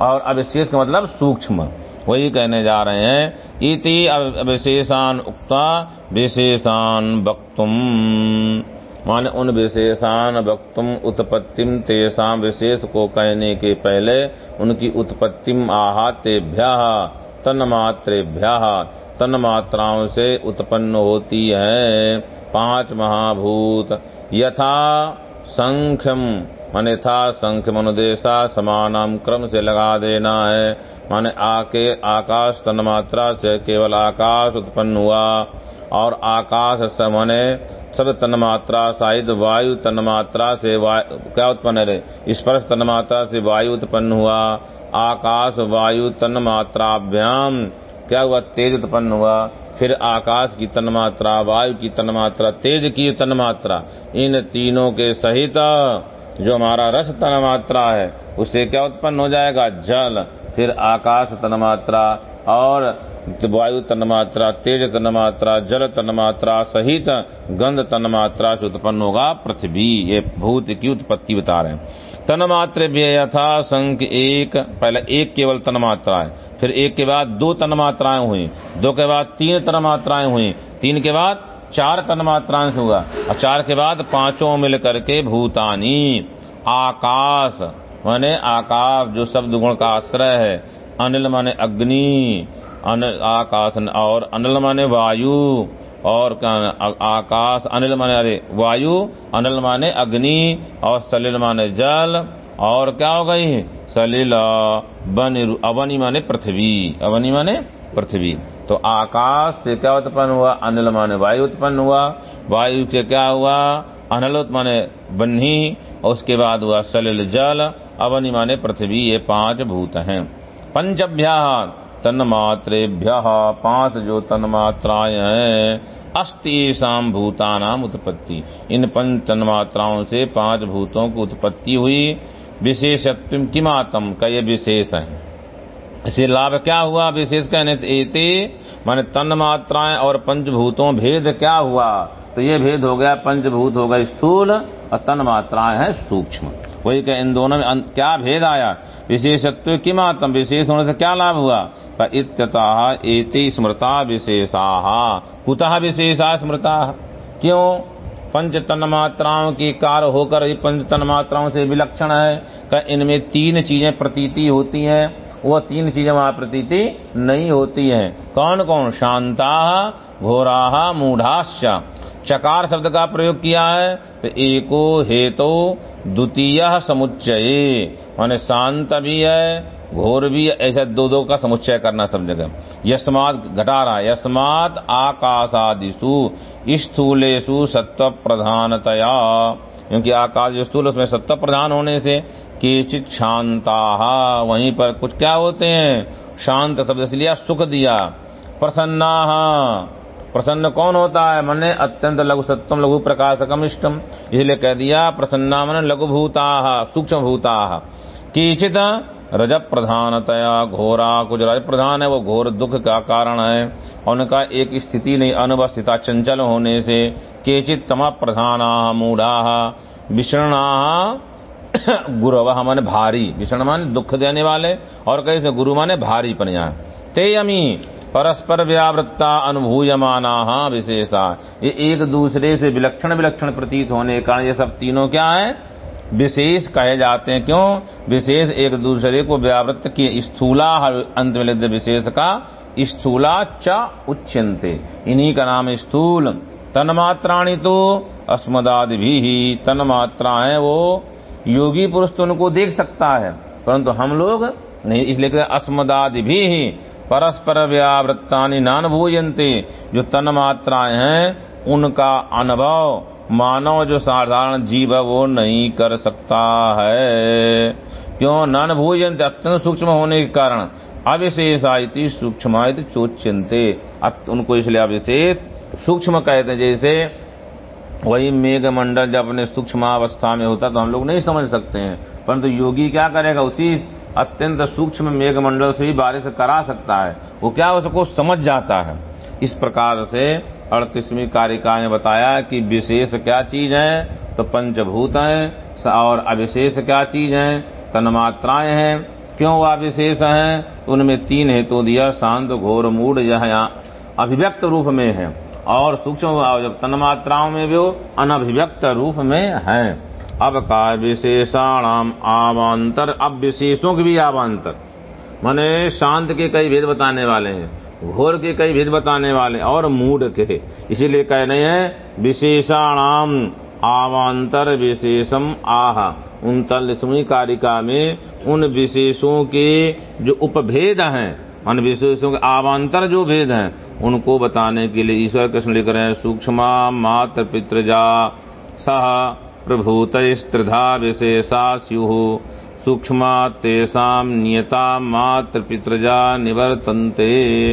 और अविशेष का मतलब सूक्ष्म। वही कहने जा रहे हैं, इति अविशेषान उक्ता, विशेषान वक्तुम। मान उन विशेषान वक्तुम उत्पत्तिम तेषा विशेष को कहने के पहले उनकी उत्पत्तिम आहतेभ्य, तन्मात्रेभ्य, तन्मात्राओं से उत्पन्न होती है। पाँच महाभूत। यथा संख्यम, मान यथा संख्य मनुदेशा समानाम क्रम से लगा देना है। माने आके आकाश तन्मात्रा से केवल आकाश उत्पन्न हुआ और आकाश से माने सब तन्मात्रा शायद वायु तन्मात्रा से वायु क्या उत्पन्न है स्पर्श तन्मात्रा से वायु उत्पन्न हुआ। आकाश वायु तन्मात्राभ्याम क्या हुआ? तेज उत्पन्न हुआ। फिर आकाश की तन्मात्रा वायु की तन्मात्रा तेज की तन्मात्रा इन तीनों के सहित जो हमारा रस तन्मात्रा है उससे क्या उत्पन्न हो जाएगा? जल। फिर आकाश तन्मात्रा और वायु तन्मात्रा तेज तन्मात्रा जल तन्मात्रा सहित गंध तन्मात्रा से उत्पन्न होगा पृथ्वी। ये भूत की उत्पत्ति बता रहे हैं। तन्मात्र यथा संख एक। पहले एक केवल तन्मात्रा है। फिर एक के बाद दो तन्मात्राएँ हुई। दो के बाद तीन तन्मात्राएँ हुई। तीन के बाद चार तन्मात्राएँ से हुआ। और चार के बाद पाँचों मिल करके भूतानी। आकाश। माने आकाश, जो शब्द गुण का आश्रय है। अनिल माने अग्नि। आकाश और अनिल माने वायु, और आकाश अनिल माने, अरे, वायु, अनिल माने अग्नि, और सलिल माने जल, और क्या हो गई? सलिल अवनी माने पृथ्वी, अवनी माने पृथ्वी। तो आकाश से क्या उत्पन्न हुआ? अनिल माने वायु उत्पन्न हुआ। वायु से क्या हुआ? अनिल माने बन्ही और उसके बाद हुआ सलिल जल, अवनी माने पृथ्वी। ये पाँच भूत हैं। पंचभ्या तन्मात्रेभ्य पाँच जो तन्मात्राएँ हैं अस्ति शाम भूतानाम उत्पत्ति। इन पंच तन्मात्राओं से पाँच भूतों की उत्पत्ति हुई। विशेषत्व किमातम? का ये विशेष है। इसे लाभ क्या हुआ? विशेष कहने एते, माने तन मात्राएँ और पंचभूतों भेद क्या हुआ? तो ये भेद हो गया पंचभूत हो गया स्थूल और तन मात्राएँ हैं सूक्ष्म। वही कह इन दोनों में क्या भेद आया? विशेषत्व किमात्म? विशेष होने से क्या लाभ हुआ? इत्यतः स्मृता विशेषा। कुतः विशेषा स्मृता? क्यों? पंच तन मात्राओं की कार होकर ही पंच तन्मात्राओं से विलक्षण है का इनमें तीन चीज़ें प्रतीति होती हैं वह तीन चीज़ें वहाँ प्रतीति नहीं होती हैं। कौन कौन शांता, घोरा, मूढ़ाश्च। चकार शब्द का प्रयोग किया है तो एको, हेतु, द्वितीय समुच्चय। माने शांत भी है घोर भी ऐसा दो दो का समुच्चय करना सब जगह यशमात घटा रहा यस्मात आकाशादिशु स्थूलेशु सत्व प्रधानतया क्योंकि आकाश जो स्थूल उसमें सत्व प्रधान होने से केचित शांता, वहीं पर कुछ क्या होते हैं? शांत शब्द इसलिए सुख दिया। प्रसन्ना। प्रसन्न कौन होता है? मने अत्यंत लघु सत्वम, लघु प्रकाशकम इष्टम। इसलिए कह दिया, प्रसन्ना मन लघु भूता, सूक्ष्म भूता। केचित रज प्रधानतया घोरा कुछ रज प्रधान है, वो घोर दुख का कारण है। उनका एक स्थिति नहीं, अनवस्थिता चंचल होने से केचित तम प्रधान मूढ़ा। विषणा गुरव माने भारी। विषण माने दुख देने वाले और कहीं से गुरु माने भारी पनिया ते अमी परस्पर व्यावृत्ता अनुभूयमाना विशेषा। ये एक दूसरे से विलक्षण विलक्षण प्रतीत होने के कारण ये सब तीनों क्या है? विशेष कहे जाते हैं। क्यों? विशेष एक दूसरे को व्यावृत्त किए। स्थूला अंत में विशेष का स्थूला च उच्चनते इन्हीं का नाम स्थूल। तन्मात्राणी तो अस्मदादि भी ही। तन्मात्रा है वो योगी पुरुष तो उनको देख सकता है। परंतु हम लोग नहीं, इसलिए अस्मदादि भी ही। परस्पर व्यावृत्ता नान भूजनते जो तन मात्राएँ हैं, उनका अनुभव मानव जो साधारण जीव है, वो नहीं कर सकता है। क्यों? नान भूजनते अत्यंत सूक्ष्म होने के कारण। अविशेष आयती सूक्ष्म चोच्यंते उनको इसलिए अविशेष सूक्ष्म कहते हैं, जैसे वही मेघ मंडल जब अपने सूक्ष्म अवस्था में होता तो हम लोग नहीं समझ सकते हैं। परंतु तो योगी क्या करेगा? उसी अत्यंत सूक्ष्म मेघ मंडल से ही बारिश करा सकता है। वो क्या? उसको समझ जाता है। इस प्रकार से अड़तीसवीं कारिका ने बताया कि विशेष क्या चीज़ है? तो पंचभूत है और अविशेष क्या चीज़ है? तन्मात्राएँ हैं। क्यों वह विशेष है? उनमें तीन हेतु दिया, शांत, घोर मूड यह अभिव्यक्त रूप में है। और सूक्ष्म जब तन्मात्राओं में भी अनभिव्यक्त रूप में है। अब का विशेषाणाम आवांतर, अब विशेषों के भी आवांतर। माने शांत के कई भेद बताने वाले हैं। घोर के कई भेद बताने वाले और मूड के। इसीलिए कह रहे हैं, विशेषाणाम, आवांतर विशेषम आह। उन तलस्मी कारिका में उन विशेषों के जो उपभेद हैं, उन विशेषों के आवांतर जो भेद हैं, उनको बताने के लिए ईश्वर कृष्ण लिख रहे हैं, सूक्ष्म मात्र पितृजा सह प्रभूतस्त्रिधा विशेषा स्यु। सूक्ष्म तेषाम नियता मात्र पितृजा निवर्तन्ते।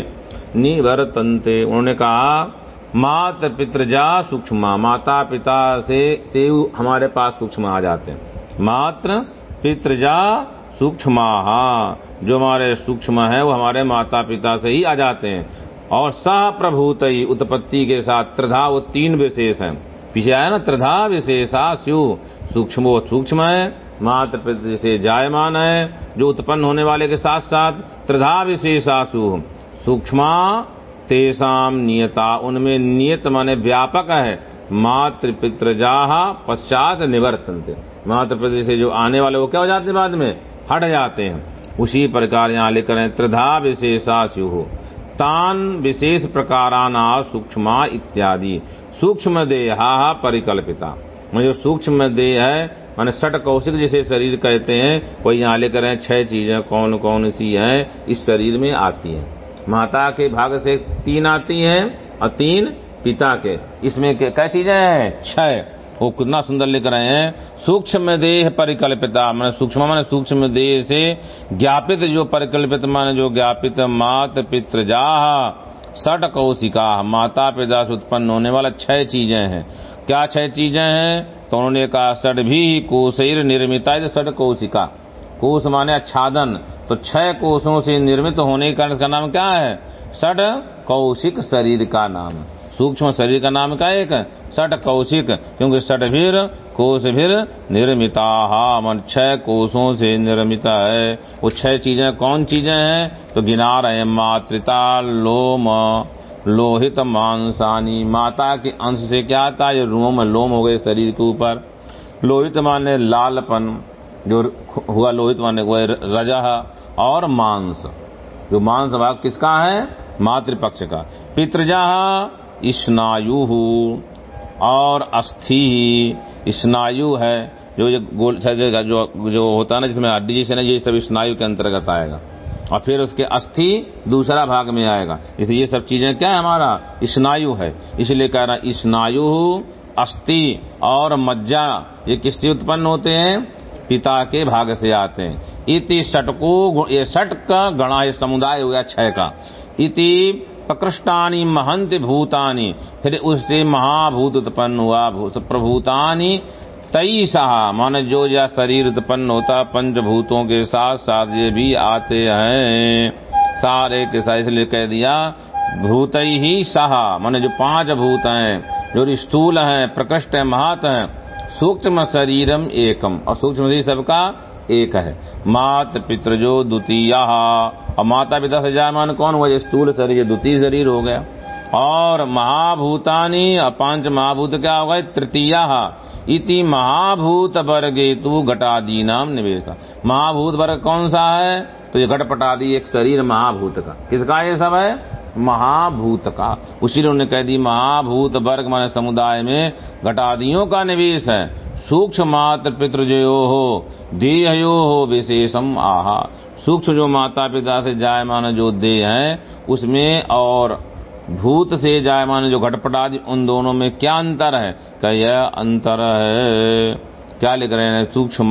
निवर्तन्ते। उन्होंने कहा मात्र पितृजा सूक्ष्म माता पिता से ते हमारे पास सूक्ष्म आ जाते हैं। मात्र पितृजा सूक्ष्म जो हमारे सूक्ष्म है, वो हमारे माता पिता से ही आ जाते हैं। और सह प्रभूत उत्पत्ति के साथ त्रिधा, वो तीन विशेष हैं। पीछे आया ना, त्रिधा विशेषा स्यु। सूक्ष्म, वो सूक्ष्म है मात्र से जायमान है, जो उत्पन्न होने वाले के साथ साथ त्रिधा विशेषासु सूक्ष्म, तेसाम नियता। उनमें नियत माने व्यापक है। मातृ पितृजा पश्चात निवर्तन मातृ पितृ से जो आने वाले, वो क्या हो जाते बाद में? हट जाते हैं। उसी प्रकार यहाँ लेकर है, त्रिधा विशेषा स्यु। तान विशेष प्रकाराना सूक्ष्म इत्यादि। सूक्ष्म देहा परिकल्पिता। मैं जो सूक्ष्म देह है, माने सट कौशिक जिसे शरीर कहते हैं वही यहाँ लेकर हैं, छह चीज़ें कौन कौन सी हैं, इस शरीर में आती हैं। माता के भाग से तीन आती हैं और तीन पिता के। इसमें क्या चीज़ें हैं? छह। वो कितना सुंदर लिख रहे हैं। सूक्ष्म देह परिकल्पिता, मैंने सूक्ष्म माने सूक्ष्म देह से ज्ञापित जो परिकल्पित, माने जो ज्ञापित मात पितृजाह सट कौशिका, माता पिता से उत्पन्न होने वाला छह चीज़ें हैं। क्या छह चीज़ें हैं? तो उन्होंने कहा सट भी कोशर निर्मिता सट कौशिका। कोश माने आच्छादन। तो छह कोषों से निर्मित होने के कारण इसका नाम क्या है? सट कौशिक शरीर का नाम। सूक्ष्म शरीर का नाम क्या एक? सट कौशिक। क्योंकि सट भीर कोश भीर निर्मिता मन छह कोषों से निर्मित है। वो छह चीज़ें कौन चीज़ें हैं? तो गिना रहे मातृता, लोम, लोहित मांसानी। माता के अंश से क्या आता है? रोम, लोम हो गए शरीर के ऊपर। लोहित माने लालपन। जो हुआ लोहित माने वो रजा और मांस। जो मांस भाग किसका है? मातृपक्ष का। पितृजा स्नायु और अस्थि। स्नायु है, जो ये गोल, जो जो होता है ना, जिसमें हड्डी जैसे ना ये सब स्नायु के अंतर्गत आएगा। और फिर उसके अस्थि दूसरा भाग में आएगा। इसलिए ये सब चीज़ें क्या है हमारा? स्नायु है। इसलिए कह रहा स्नायु अस्थि और मज्जा। ये किससे उत्पन्न होते हैं? पिता के भाग से आते हैं। इति षटको ये षट का गणा, ये समुदाय हो गया छह का। इति प्रकृष्टानी महंत भूतानी। फिर उससे महाभूत उत्पन्न हुआ प्रभूतानी तई सहा माने जो या शरीर उत्पन्न होता, पंचभूतों के साथ साथ ये भी आते हैं। सारे के साथ इसलिए कह दिया, भूत ही सहा माने जो पाँच भूत हैं, जो स्थूल हैं, प्रकृष्ट है, महात है सूक्ष्म शरीरम एकम। और सूक्ष्म शरीर सबका एक है। मात पितृ जो द्वितीय। और माता पिता से जायमान कौन हुआ? ये स्थूल शरीर, द्वितीय शरीर हो गया। और महाभूतानी पाँच महाभूत क्या हो गए? तृतीय। इति महाभूत वर्ग तू घटादी नाम निवेश। महाभूत वर्ग कौन सा है? तो ये घटपटादी एक शरीर महाभूत का। किसका ये सब है? महाभूत का। उसी ने कह दी, महाभूत वर्ग माने समुदाय में घटादियों का निवेश है। सूक्ष्म मात्र पितृजयो हो, देहयो हो विशेषम आहा। सूक्ष्म जो माता पिता से जायमान जो देह है, उसमें और भूत से जायमान जो घटपटादि, उन दोनों में क्या अंतर है? क्या अंतर है। क्या लिख रहे हैं? सूक्ष्म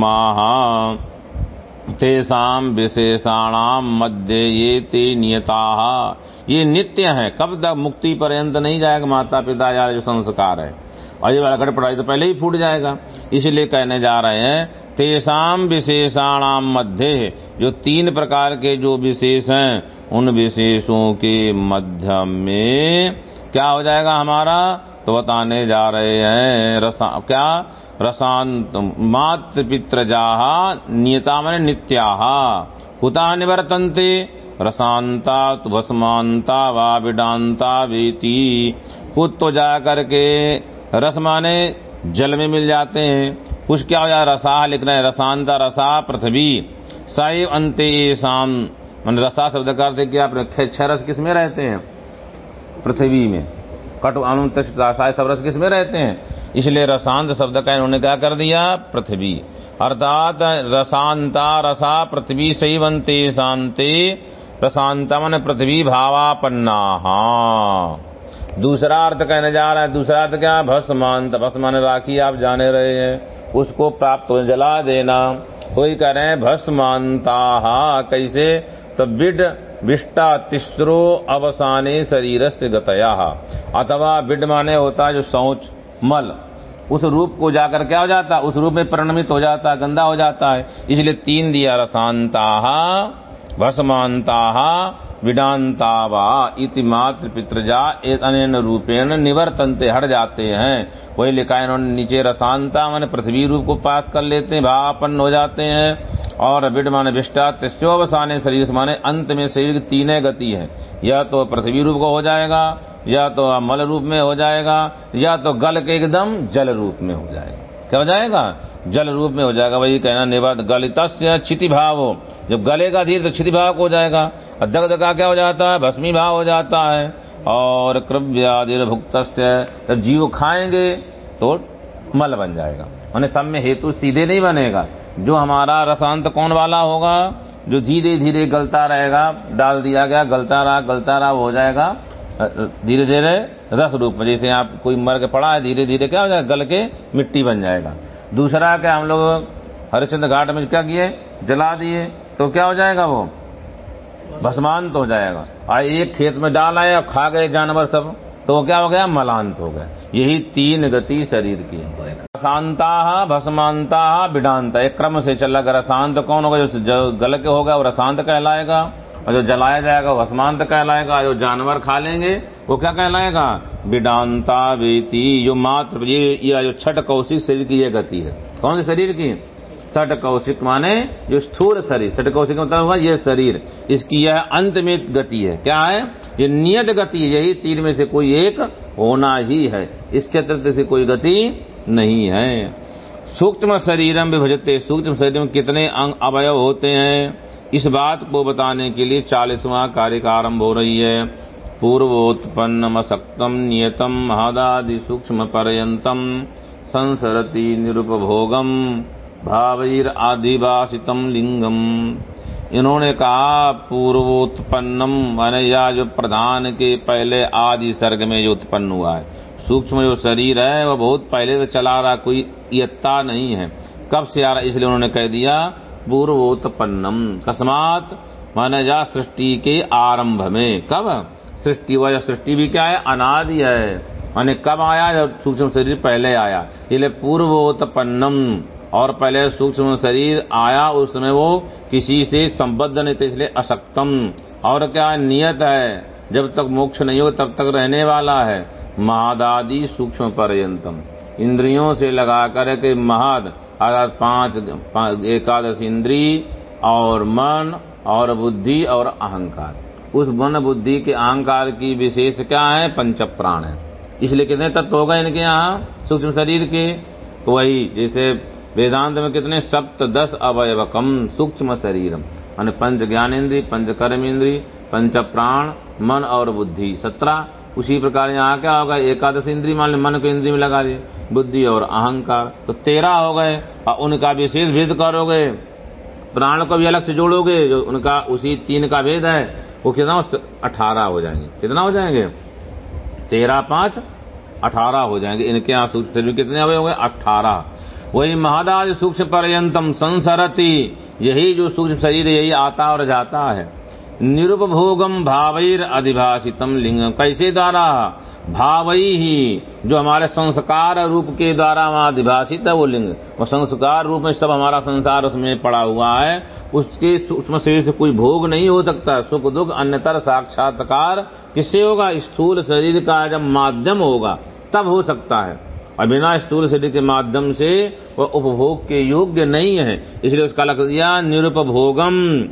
तेसाम विशेषाणाम मध्य ये ते नियता। ये नित्य है, कब तक मुक्ति पर्यंत नहीं जाएगा माता पिता या जो संस्कार है। और ये वाला पढ़ाई तो पहले ही फूट जाएगा। इसलिए कहने जा रहे हैं तेसाम विशेषाणाम मध्य जो तीन प्रकार के जो विशेष हैं, उन विशेषों के मध्य में क्या हो जाएगा हमारा? तो बताने जा रहे हैं, रसा, क्या? रसांत मात्र पित्रजाहा नियता मन नित्याहा कुता निवर्तन्ते रसांता भस्मांता वा विडांता वेती। खुद तो जा करके रस माने जल में मिल जाते हैं। कुछ क्या हो जाए रसा लिख रहे हैं रसांता रसा पृथ्वी। सैव अंत्य शाम मन रसा शब्द का अर्थ क्या छह रस किसमें रहते हैं? पृथ्वी में। कटु, अनुत सब रस किसमें रहते हैं? इसलिए रसांत शब्द का इन्होंने क्या कर दिया? पृथ्वी। अर्थात रसांता रसा पृथ्वी सैवंते शांति। रसांता मन पृथ्वी भावापन्ना दूसरा अर्थ कहने जा रहा है, दूसरा अर्थ क्या? भस्मांत। भस्मान राखी, आप जाने रहे हैं। उसको प्राप्त जला देना। कोई कह रहे हैं भस्मांता कैसे? तो बिड विष्टा तिस्रो अवसाने शरीर से गतया। अथवा बिड माने होता है जो शौच, मल। उस रूप को जाकर क्या हो जाता? उस रूप में परिणमित हो जाता, गंदा हो जाता है। इसलिए तीन दिया रसांता भस्मांता विडांता वा इति मात्र पितृजा अन रूपेण निवर्तनते, हट जाते हैं। वही लिखा इन्होंने नीचे रसांता, माने पृथ्वी रूप को पास कर लेते हैं, भावापन्न हो जाते हैं। और विड माने विष्टा त्योवसाने शरीर माने अंत में शरीर तीन गति है। या तो पृथ्वी रूप को हो जाएगा। या तो मल रूप में हो जाएगा, या तो गल के एकदम जल रूप में हो जाएगा। क्या हो जाएगा? जल रूप में हो जाएगा। वही कहना निबद्ध गलित चिति भाव। जब गलेगा धीरे तो क्षिति भाव हो जाएगा। और दग दगा क्या हो जाता है? भस्मी भाव हो जाता है। और कृव्यादिर भुक्त जब जीव खाएँगे तो मल बन जाएगा। मैंने सब में हेतु सीधे नहीं बनेगा। जो हमारा रसांत कौन वाला होगा, जो धीरे धीरे गलता रहेगा, डाल दिया गया, गलता रहा गलता रहा हो जाएगा धीरे धीरे रस रूप में, जैसे आप कोई मर के पड़ा है धीरे धीरे क्या हो जाएगा? गल के मिट्टी बन जाएगा। दूसरा क्या हम लोग हरिश्चंद्र घाट में क्या किए? जला दिए तो क्या हो जाएगा वो? भस्मांत हो जाएगा। आ एक खेत में डाल आए और खा गए जानवर सब तो क्या हो गया? मलांत हो गया यही तीन गति शरीर की रसांता भस्मांता विडांता। एक क्रम से चल रहा रसांत कौन होगा? जो, गल के होगा, वो रसांत कहलाएगा। और जो जलाया जाएगा वो भस्मांत कहलाएगा जो जानवर खा लेंगे वो क्या कहलाएगा? विडांता वेती जो मात्र ये, ये जो छठ कौशिक शरीर की ये गति है। कौन सी शरीर की? सट कौशिक माने जो स्थूल शरीर। सट कौशिक मतलब होगा ये शरीर। इसकी यह अंत में गति है। क्या है? ये नियत गति यही तीन में से कोई एक होना ही है। इसके अतिरिक्त से कोई गति नहीं है। सूक्ष्म शरीरम विभजते। सूक्ष्म शरीर में कितने अंग अवयव होते हैं? इस बात को बताने के लिए चालीसवां कार्य का आरंभ हो रही है। पूर्वोत्पन्नम सक्तम नियतम महदादि सूक्ष्म पर्यतम संसरति निरुपभोगम भावीर आदिवासितम लिंगम। इन्होंने कहा, पूर्वोत्पन्नम माने या जो प्रधान के पहले आदि सर्ग में जो उत्पन्न हुआ है, सूक्ष्म जो शरीर है वह बहुत पहले से चला रहा, कोई यत्ता नहीं है। कब से आ रहा, इसलिए उन्होंने कह दिया पूर्वोत्पन्नम। कस्मात माने जा सृष्टि के आरंभ में। कब? सृष्टि वह सृष्टि भी क्या है? अनादि है। माने कब आया? जब सूक्ष्म शरीर पहले आया। इसलिए पूर्वोत्पन्नम। और पहले सूक्ष्म शरीर आया, उस समय वो किसी से संबद्ध नहीं था, इसलिए असक्तम। और क्या नियत है? जब तक मोक्ष नहीं हो तब तक रहने वाला है। महादादि सूक्ष्म पर्यंतम इंद्रियों से लगा कर के महद अर्थात पाँच, एकादश इंद्री और मन और बुद्धि और अहंकार। उस मन बुद्धि के अहंकार की विशेष क्या है? पंच प्राण है। इसलिए कितने तत्व हो गए इनके यहाँ? सूक्ष्म शरीर के। तो वही जैसे वेदांत में कितने? सप्त दस अवयवकम सूक्ष्म शरीरम। मान पंच ज्ञानेन्द्रीय पंच कर्म इंद्री पंच प्राण मन और बुद्धि। सत्रह उसी प्रकार यहाँ क्या होगा एकादश इंद्री मान ली, मन को इंद्री में लगा लिए बुद्धि और अहंकार तो तेरह हो गए, और उनका विशेष भेद करोगे। प्राण को भी अलग से जोड़ोगे, जो उनका उसी तीन का भेद है, वो कितना अठारह हो जाएँगे। कितना हो जाएँगे? तेरह, पाँच, अठारह हो जाएँगे। इनके यहाँ सूक्ष्म शरीर कितने हुए होंगे? अठारह। वही महादाज सूक्ष्म पर्यंतम संसरती, यही जो सूक्ष्म शरीर, यही आता और जाता है। निरुपभोगम भावैर अधिभाषितम लिंगम कैसे द्वारा? भावई ही, जो हमारे संस्कार रूप के द्वारा वहाँ अधिभाषित है वो लिंग। वो संस्कार रूप में सब हमारा संसार उसमें पड़ा हुआ है। उसके उसमें शरीर से कोई भोग नहीं हो सकता। सुख दुख अन्यतर साक्षात्कार किससे होगा? स्थूल शरीर का जब माध्यम होगा, तब हो सकता है। और बिना स्थूल शरीर के माध्यम से वह उपभोग के योग्य नहीं है। इसलिए उसका लक्ष्य दिया निरुपभोगम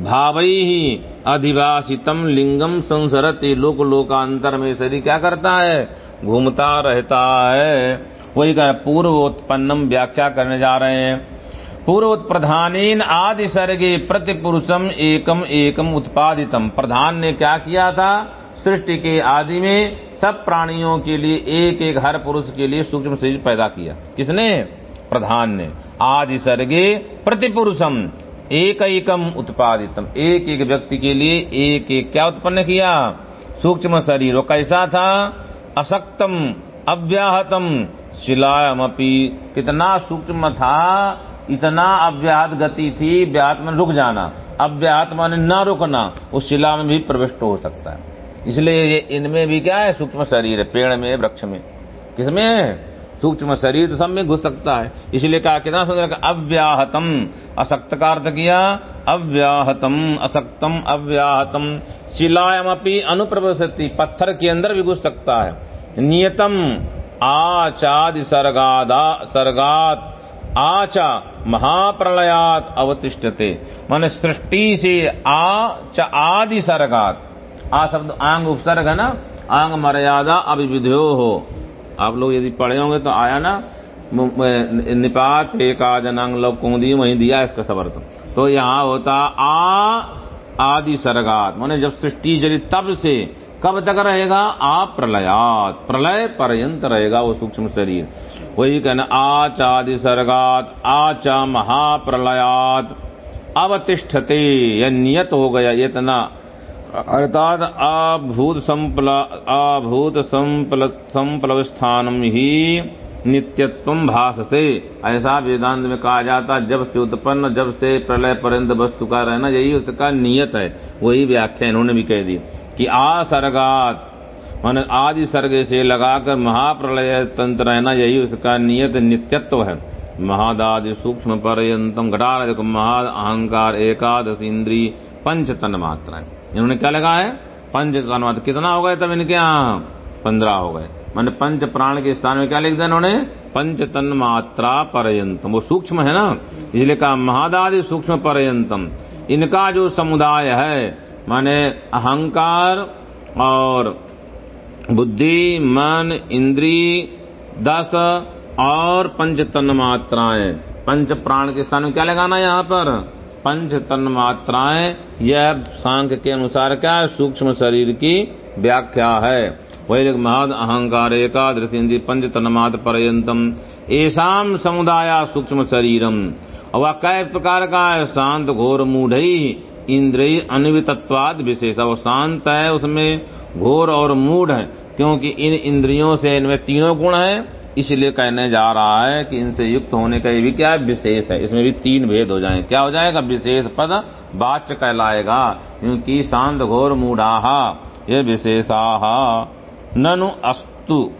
भावई ही अधिवासितम लिंगम संसरति लोक लोकांतर में शरीर क्या करता है? घूमता रहता है। वही कह पूर्वोत्पन्नम व्याख्या करने जा रहे हैं। पूर्व पूर्वोत्प्रधानीन आदि सर्गे प्रतिपुरुषम एकम एकम उत्पादितम। प्रधान ने क्या किया था? सृष्टि के आदि में सब प्राणियों के लिए एक एक हर पुरुष के लिए सूक्ष्म शरीर पैदा किया। किसने? प्रधान ने। आदि सर्गे प्रतिपुरुषम। एक एकम उत्पादितम। एक एक व्यक्ति के लिए एक एक क्या उत्पन्न किया? सूक्ष्म शरीर कैसा था? असक्तम, अव्याहतम। शिलायमपी कितना सूक्ष्म था? इतना अव्याहत गति थी, व्याहत में रुक जाना। अव्याहत माने न रुकना, उस शिला में भी प्रविष्ट हो सकता है। इसलिए ये इनमें भी क्या है? सूक्ष्म शरीर है, पेड़ में, वृक्ष में। किसमें? सूक्ष्म शरीर तो सब में घुस सकता है। इसलिए कहा कितना सुंदर अव्याहतम, असक्त का अर्थ किया, अव्याहतम, असक्तम, अव्याहतम। शिलायमपी अनुप्रवसती पत्थर के अंदर भी घुस सकता है। नियतम, आचादि सर्गादा, सर्गात, आचा, महाप्रलयात अवतिष्ठते। मान सृष्टि से आ, च आदि सर्गात। आ शब्द आंग उपसर्ग है ना? आंग मर्यादा अभिविध्यो। हो आप लोग यदि पढ़े होंगे तो आया ना निपात एक जनांग लव कुंदी वहीं दिया इसका समर्थ। तो यहाँ होता आ, आदि सर्गात। माने जब सृष्टि चली तब से कब तक रहेगा? आ प्रलयात। प्रलय पर्यंत रहेगा वो सूक्ष्म शरीर। वही कहना आचादि सर्गात, आचा महाप्रलयात। अवतिष्ठते यह नियत हो गया इतना अर्थात आभूत संपल आभूत संपल संपलव ही नित्यत्व भाष से ऐसा वेदांत में कहा जाता जब से उत्पन्न, जब से प्रलय पर्यंत वस्तु का रहना, यही उसका नियत है। वही व्याख्या इन्होंने भी कह दी कि आ सर्गात, मान आदि सर्ग से लगाकर महाप्रलय तंत्र रहना, यही उसका नियत नित्यत्व है। महादादि सूक्ष्म पर्यंतम घटार महा अहंकार, एकादश इंद्री पंच तन मात्राएँ। इन्होंने क्या लगा है? पंच तन कितना हो गए तब इनके यहाँ? पंद्रह हो गए। मैंने पंच प्राण के स्थान में क्या लिख दिया इन्होंने? पंच तन मात्रा पर्यंतम। वो सूक्ष्म है ना? इसलिए कहा, महादादि सूक्ष्म पर्यंतम। इनका जो समुदाय है, माने अहंकार और बुद्धि, मन, इंद्री, दस और पंच तन मात्राएँ। पंच प्राण के स्थान में क्या लगाना यहाँ पर? पंच तन मात्राएँ यह सांख्य के अनुसार क्या है? सूक्ष्म शरीर की व्याख्या है। वही महद अहंकार एकादश इंद्री पंच तन मात्र पर्यंतम। ऐसाम समुदाय सूक्ष्म शरीरम। वह कै प्रकार का है? शांत, घोर, मूढ़, इंद्रिय, अन्वितत्वाद विशेष। वो शांत है, उसमें घोर और मूढ़ है, क्योंकि इन इंद्रियों से इनमें तीनों गुण है। इसलिए कहने जा रहा है कि इनसे युक्त होने का ये भी क्या है विशेष है? इसमें भी तीन भेद हो जाएँगे। क्या हो जाएगा? विशेष पद वाच्य कहलाएगा। क्योंकि शांत घोर मूढ़ाहा, ये विशेषाहा। ननु अस्तु,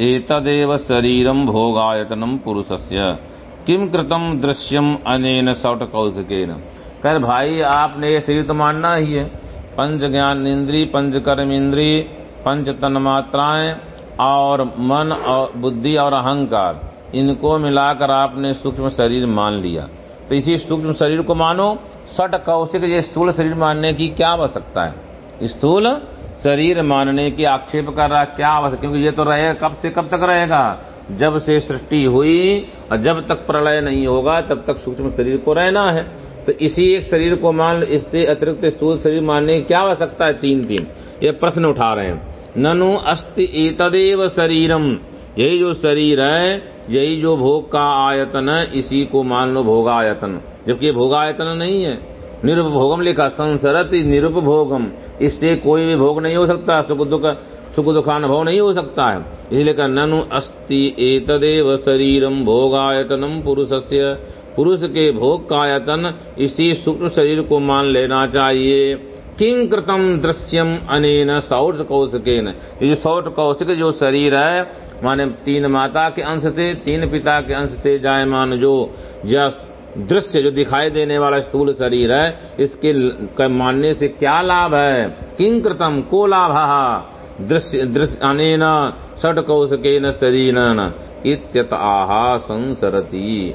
एतदेव शरीरम भोगायतनम पुरुषस्य। किम कृतम दृश्यम अनेन सौट कौशिकेन कह भाई, आपने ये शरीर तो मानना ही है। पंच ज्ञान इंद्री पंच कर्म इंद्री पंच तन्मात्राएँ और मन और बुद्धि और अहंकार, इनको मिलाकर आपने सूक्ष्म शरीर मान लिया। तो इसी सूक्ष्म शरीर को मानो, सट कौशिक ये स्थूल शरीर मानने की क्या आवश्यकता है? स्थूल शरीर मानने की आक्षेप कर रहा क्या आवश्यक? क्योंकि ये तो रहेगा कब से कब तक रहेगा? जब से सृष्टि हुई, और जब तक प्रलय नहीं होगा, तब तक सूक्ष्म शरीर को रहना है। तो इसी एक शरीर को मान, इससे अतिरिक्त स्थूल शरीर मानने की क्या आवश्यकता है? तीन तीन ये प्रश्न उठा रहे हैं। ननु अस्ति एतदेव शरीरम। यही जो शरीर है, यही जो भोग का आयतन है, इसी को मान लो भोगायतन। जबकि भोगायतन नहीं है। निरुपभोगम लिखा, संसरति निरुपभोगम इससे कोई भी भोग नहीं हो सकता, सुख दुख, सुख दुखानुभव नहीं हो सकता है। इसलिए कहा, ननु अस्ति एतदेव शरीरम, भोगायतनम पुरुषस्य। पुरुष के भोग का आयतन, इसी सूक्ष्म शरीर को मान लेना चाहिए। किंग कृतम दृश्यम अनेन सौट कौशिकेन ये जो सौट कौशिक जो शरीर है, माने तीन माता के अंश थे तीन पिता के अंश थे जायमान जो, या दृश्य जो दिखाई देने वाला स्थूल शरीर है, इसके मानने से क्या लाभ है? किंग कृतम को लाभ। दृश्य दृश्य अनेन षट कौशकेन शरीर इत्यत आहा संसरती।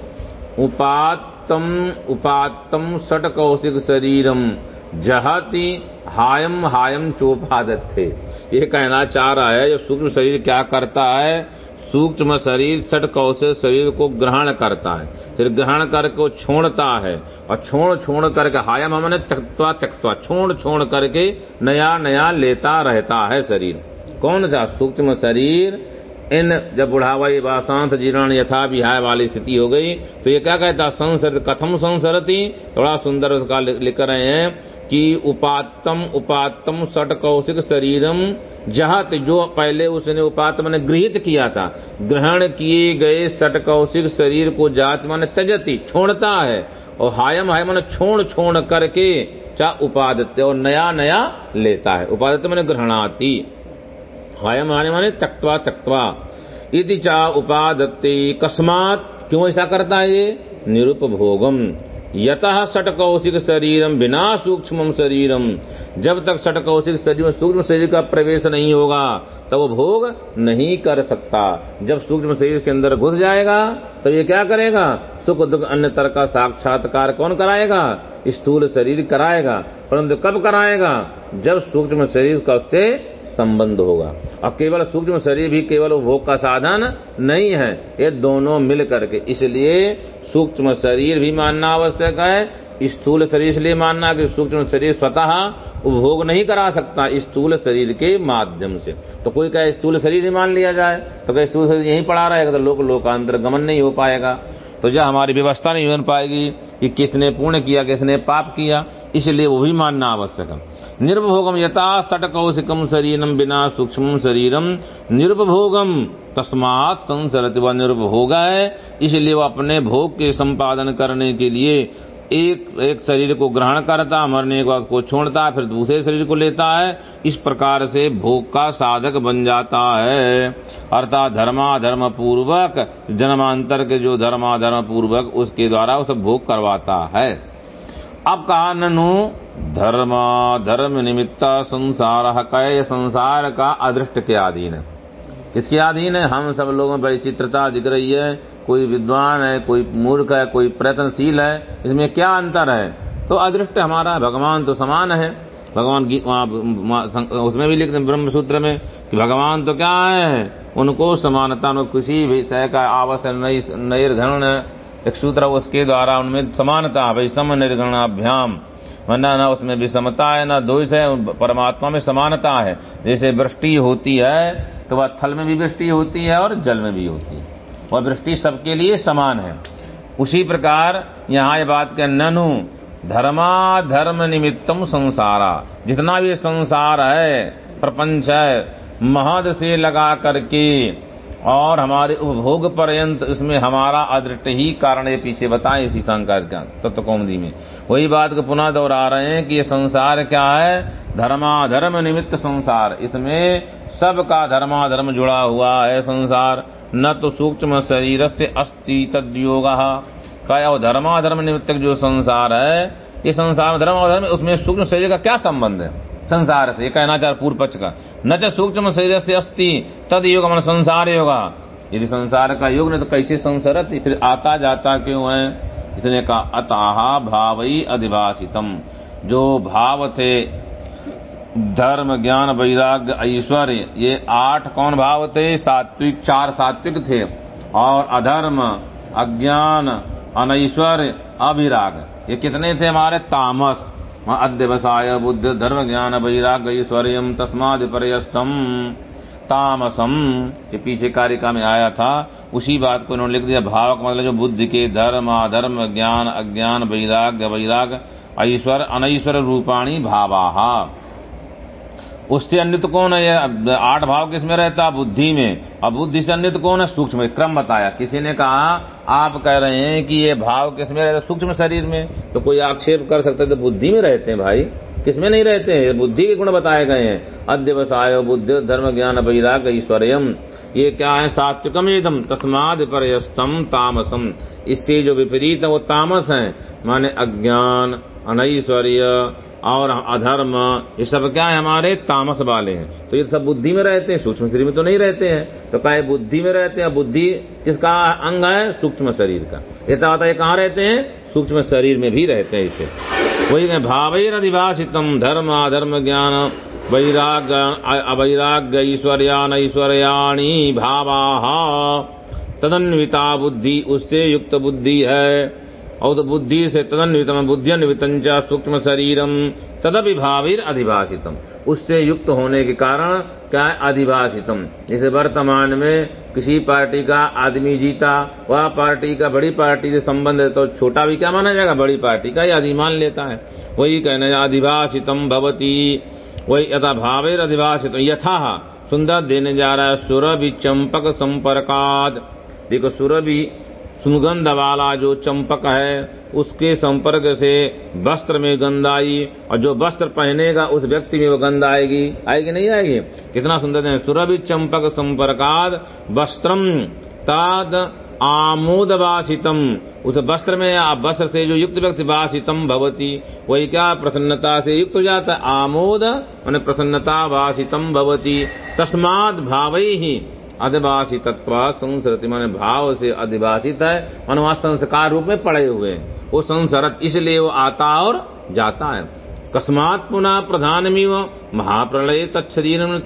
उपातम उपातम षट कौशिक शरीरम। जहती हायम हायम चोपादत्थे। ये कहना चाह रहा है जो सूक्ष्म शरीर क्या करता है? सूक्ष्म शरीर सट कौशल शरीर को ग्रहण करता है। फिर ग्रहण करके छोड़ता है। और छोड़ छोड़ करके हायम हमने त्यक्वा त्यक्वा छोड़ छोड़ करके नया नया लेता रहता है शरीर। कौन सा? सूक्ष्म शरीर इन जब बुढ़ावाई बासांस जीर्ण यथा विहाय वाली स्थिति हो गई तो ये क्या कहता संसर कथम संसरती, थोड़ा सुंदर उसका लिख रहे हैं कि उपातम उपातम सट कौशिक शरीरम, जहत जो पहले उसने उपात मैंने गृहित किया था, ग्रहण किए गए सट कौशिक शरीर को जात माने तजती छोड़ता है, और हायम हाय मैंने छोड़ छोड़ करके चा उपादित्य और नया नया लेता है। उपादित्य मैंने ग्रहणाती। हायम हाय माने तक्वा तक्वा इति चा उपादत्ते। कस्मात क्यों ऐसा करता है ये? निरुपभोगम। यत सट कौशिक शरीरम बिना सूक्ष्म शरीरम जब तक सट कौशिक शरीर में सूक्ष्म शरीर का प्रवेश नहीं होगा, तब वो भोग नहीं कर सकता। जब सूक्ष्म शरीर के अंदर घुस जाएगा, तब ये क्या करेगा? सुख दुख अन्य तरह का साक्षात्कार कौन कराएगा? स्थूल शरीर कराएगा। परंतु कब कराएगा? जब सूक्ष्म शरीर का उससे संबंध होगा। और केवल सूक्ष्म शरीर भी केवल भोग का साधन नहीं है। ये दोनों मिल करके। इसलिए सूक्ष्म शरीर भी मानना आवश्यक है। स्थूल शरीर इसलिए मानना कि सूक्ष्म शरीर स्वतः उपभोग नहीं करा सकता स्थूल शरीर के माध्यम से। तो कोई कहे स्थूल शरीर ही मान लिया जाए तो कहे स्थूल शरीर यहीं पड़ा रहेगा तो लोक लोकांतर गमन नहीं हो पाएगा। तो जब हमारी व्यवस्था नहीं बन पाएगी कि किसने पुण्य किया, किसने पाप किया इसलिए वो भी मानना आवश्यक है। निर्भोगम यथा सट कौशिकम शरीरम बिना सूक्ष्म शरीरम निर्भोगम, तस्मात संसरत व निर्भोग है। इसलिए वो अपने भोग के संपादन करने के लिए एक एक शरीर को ग्रहण करता मरने के बाद उसको छोड़ता फिर दूसरे शरीर को लेता है। इस प्रकार से भोग का साधक बन जाता है। अर्थात धर्माधर्म पूर्वक, जन्मांतर के जो धर्माधर्म पूर्वक उसके द्वारा उसे भोग करवाता है। अब कहा ननु, धर्म धर्म निमित्त संसार कय संसार का अदृष्ट के अधीन है। इसके अधीन है? हम सब लोगों में बड़ी चित्रता दिख रही है। कोई विद्वान है, कोई मूर्ख है, कोई प्रयत्नशील है, इसमें क्या अंतर है? तो अदृष्ट हमारा भगवान तो समान है। भगवान उसमें भी लिखते ब्रह्म सूत्र में कि भगवान तो क्या है? उनको समानता उनको किसी भी सह का आवश्यक नई निर्घण एक सूत्र उसके द्वारा उनमें समानता भाई सम निर्गणाभ्याम वरना ना उसमें विषमता है, ना दोष है परमात्मा में समानता है। जैसे वृष्टि होती है तो वह थल में भी वृष्टि होती है और जल में भी होती है। और वृष्टि सबके लिए समान है। उसी प्रकार यहाँ ये बात के ननु धर्मा धर्म निमित्तम संसारा। जितना भी संसार है, प्रपंच है, महद से लगा करके और हमारे उपभोग पर्यंत इसमें हमारा अदृष्ट ही कारण ये पीछे बताए इसी शंकर का तत्व कौमदी में। वही बात को पुनः दोहरा रहे हैं कि ये संसार क्या है? धर्माधर्म निमित्त संसार। इसमें सबका धर्माधर्म जुड़ा हुआ है संसार। न तो सूक्ष्म शरीर से अस्थि तद योग। क्या धर्माधर्म निमित्तक जो संसार है, ये संसार धर्म और धर्म उसमें सूक्ष्म शरीर का क्या संबंध है? संसार से। ये कहना चाह पूर्व पक्ष का। न तो सूक्ष्म शरीर से अस्थि तद योग मन संसार योगा। यदि संसार का योग नहीं तो कैसे संसरत फिर आता जाता क्यों है? इसने कहा, अतः भावई अधिभाषितम। जो भाव थे, धर्म, ज्ञान, वैराग्य, ऐश्वर्य, ये आठ कौन भाव थे? सात्विक, चार सात्विक थे। और अधर्म, अज्ञान, अनैश्वर्य, अभिराग, ये कितने थे हमारे? तामस। अध्यवसाय बुद्ध धर्म ज्ञान वैराग्य ऐश्वर्य तस्माद परयस्तम तामसम। ये पीछे कारिका में आया था, उसी बात को इन्होंने लिख दिया, भाव का मतलब जो बुद्ध के धर्म, अधर्म, ज्ञान, अज्ञान, वैराग्य वैराग ऐश्वर, अनैश्वर रूपाणी भावाहा उससे अन्य कौन है? आठ भाव किसमें रहता? है बुद्धि में। और बुद्धि से अन्य कौन है? सूक्ष्म। क्रम बताया। किसी ने कहा, आप कह रहे हैं कि ये भाव किसमें रहता? सूक्ष्म शरीर में। तो कोई आक्षेप कर सकते तो बुद्धि में रहते हैं भाई। किसमें नहीं रहते हैं? बुद्धि के गुण बताए गए हैं। अध्यवसाय बुद्धि, धर्म ज्ञान वैराग ईश्वर्यम। ये क्या है? सात्विकम एकदम तस्माद परयस्तम तामसम। इससे जो विपरीत है वो तामस है। माने अज्ञान, अनैश्वर्य। और अधर्म, ये सब क्या है हमारे? तामस वाले हैं। तो ये सब बुद्धि में रहते हैं, सूक्ष्म शरीर में तो नहीं रहते हैं। तो कहे बुद्धि में रहते हैं बुद्धि किसका अंग है? सूक्ष्म शरीर का। ये तो आता है कहाँ रहते हैं? सूक्ष्म शरीर में भी रहते हैं इसे। वही भावैर अधिभाषितम धर्म, अधर्म ज्ञान, वैराग्य, अवैराग्य ईश्वर्यान ऐश्वर्याणी भावा। तदन्विता बुद्धि, उससे युक्त बुद्धि है। और तो बुद्धि से तदन्वित बुद्धिन्वित सूक्ष्म शरीरम तदपि भावीर अधिभाषितम उससे युक्त होने के कारण क्या है? अधिभाषितम। जैसे वर्तमान में किसी पार्टी का आदमी जीता, वह पार्टी का बड़ी पार्टी से संबंध है तो छोटा भी क्या माना जाएगा? बड़ी पार्टी का आदि मान लेता है। वही कहना अधिभाषितम भवती। वही यथा भावेर अधिभाषित यथा सुंदर देने जा रहा है, सुरभि चंपक संपर्काद। देखो, सुरभि सुगंध वाला जो चंपक है, उसके संपर्क से वस्त्र में गंध आई, और जो वस्त्र पहनेगा, उस व्यक्ति में वो गंध आएगी। आएगी नहीं आएगी? कितना सुंदर है। सुरभि चंपक संपर्काद वस्त्रम ताद आमोद वासितम उस वस्त्र में आप वस्त्र से जो युक्त व्यक्ति वासितम भवती, वही क्या प्रसन्नता से युक्त हो जाता आमोद, मान प्रसन्नता वासितम भवती। तस्माद भाव ही अधिभाषित संसरति, माने भाव से अधिभाषित है, मान वहाँ संस्कार रूप में पड़े हुए हैं। वो संसरत इसलिए वो आता और जाता है। कस्मात पुनः प्रधान महाप्रलय तत्शरीर में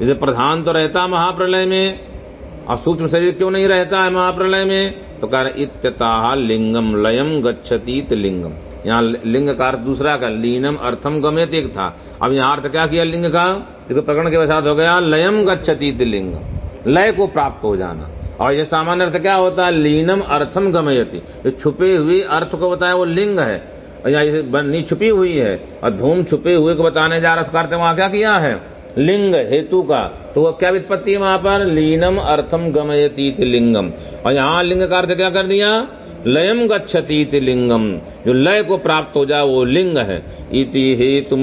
जैसे प्रधान तो रहता महाप्रलय में, और सूक्ष्म शरीर क्यों नहीं रहता है महाप्रलय में? तो कह रहे, इत्यता लिंगम लयम गच्छती लिंगम यहाँ लिंग का अर्थ दूसरा का, लीनम अर्थम गमेत एक था। अब यहाँ अर्थ क्या किया लिंग का? देखो प्रकरण के वसात हो गया लयम गच्छती लिंगम लय को प्राप्त हो जाना। और ये सामान्य अर्थ क्या होता है? लीनम अर्थम गमयति। जो छुपे हुए अर्थ को बताया, वो लिंग है। यहाँ बन्नी छुपी हुई है, और धूम छुपे हुए को बताने जा रहा करते वहाँ क्या किया है? लिंग, हेतु का। तो वो क्या वित्पत्ति है वहाँ पर? लीनम अर्थम गमयती लिंगम। और यहाँ लिंग का अर्थ क्या कर दिया? लयम गच्छती लिंगम। जो लय को प्राप्त हो जाए, वो लिंग है। इति हेतु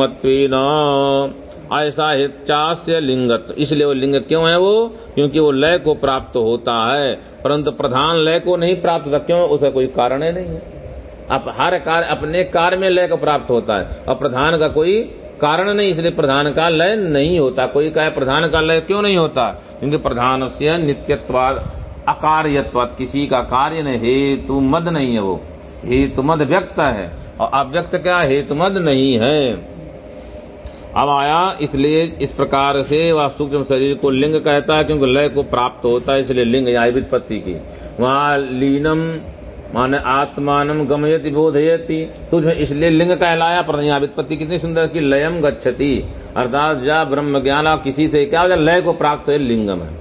ऐसा चास्य लिंगत। इसलिए वो लिंग क्यों है वो? क्योंकि वो लय को प्राप्त होता है। परंतु प्रधान लय को नहीं प्राप्त होता, क्यों? उसका कोई कारण ही नहीं है। अब हर कार्य, अपने कार्य में लय को प्राप्त होता है। और प्रधान का कोई कारण नहीं, इसलिए प्रधान का लय नहीं होता। कोई कहे प्रधान का लय क्यों नहीं होता? क्योंकि प्रधान से नित्यत्वाद, अकार्यत्वाद, किसी का कार्य नहीं हेतु मद नहीं है वो। हेतु मद व्यक्त है। और अव्यक्त क्या? हेतु मद नहीं है। अब आया, इसलिए इस प्रकार से वह सूक्ष्म शरीर को लिंग कहता है, क्योंकि लय को प्राप्त होता है, इसलिए लिंग यहाँ वित्पत्ति की। वहाँ लीनम, माने आत्मानम गमयति, बोधयति। सूक्ष्म इसलिए लिंग कहलाया, पर यहाँ वित्पत्ति कितनी सुंदर की, लयम गच्छति। अर्थात जा ब्रह्म ज्ञान किसी से क्या लय को प्राप्त है लिंगम है।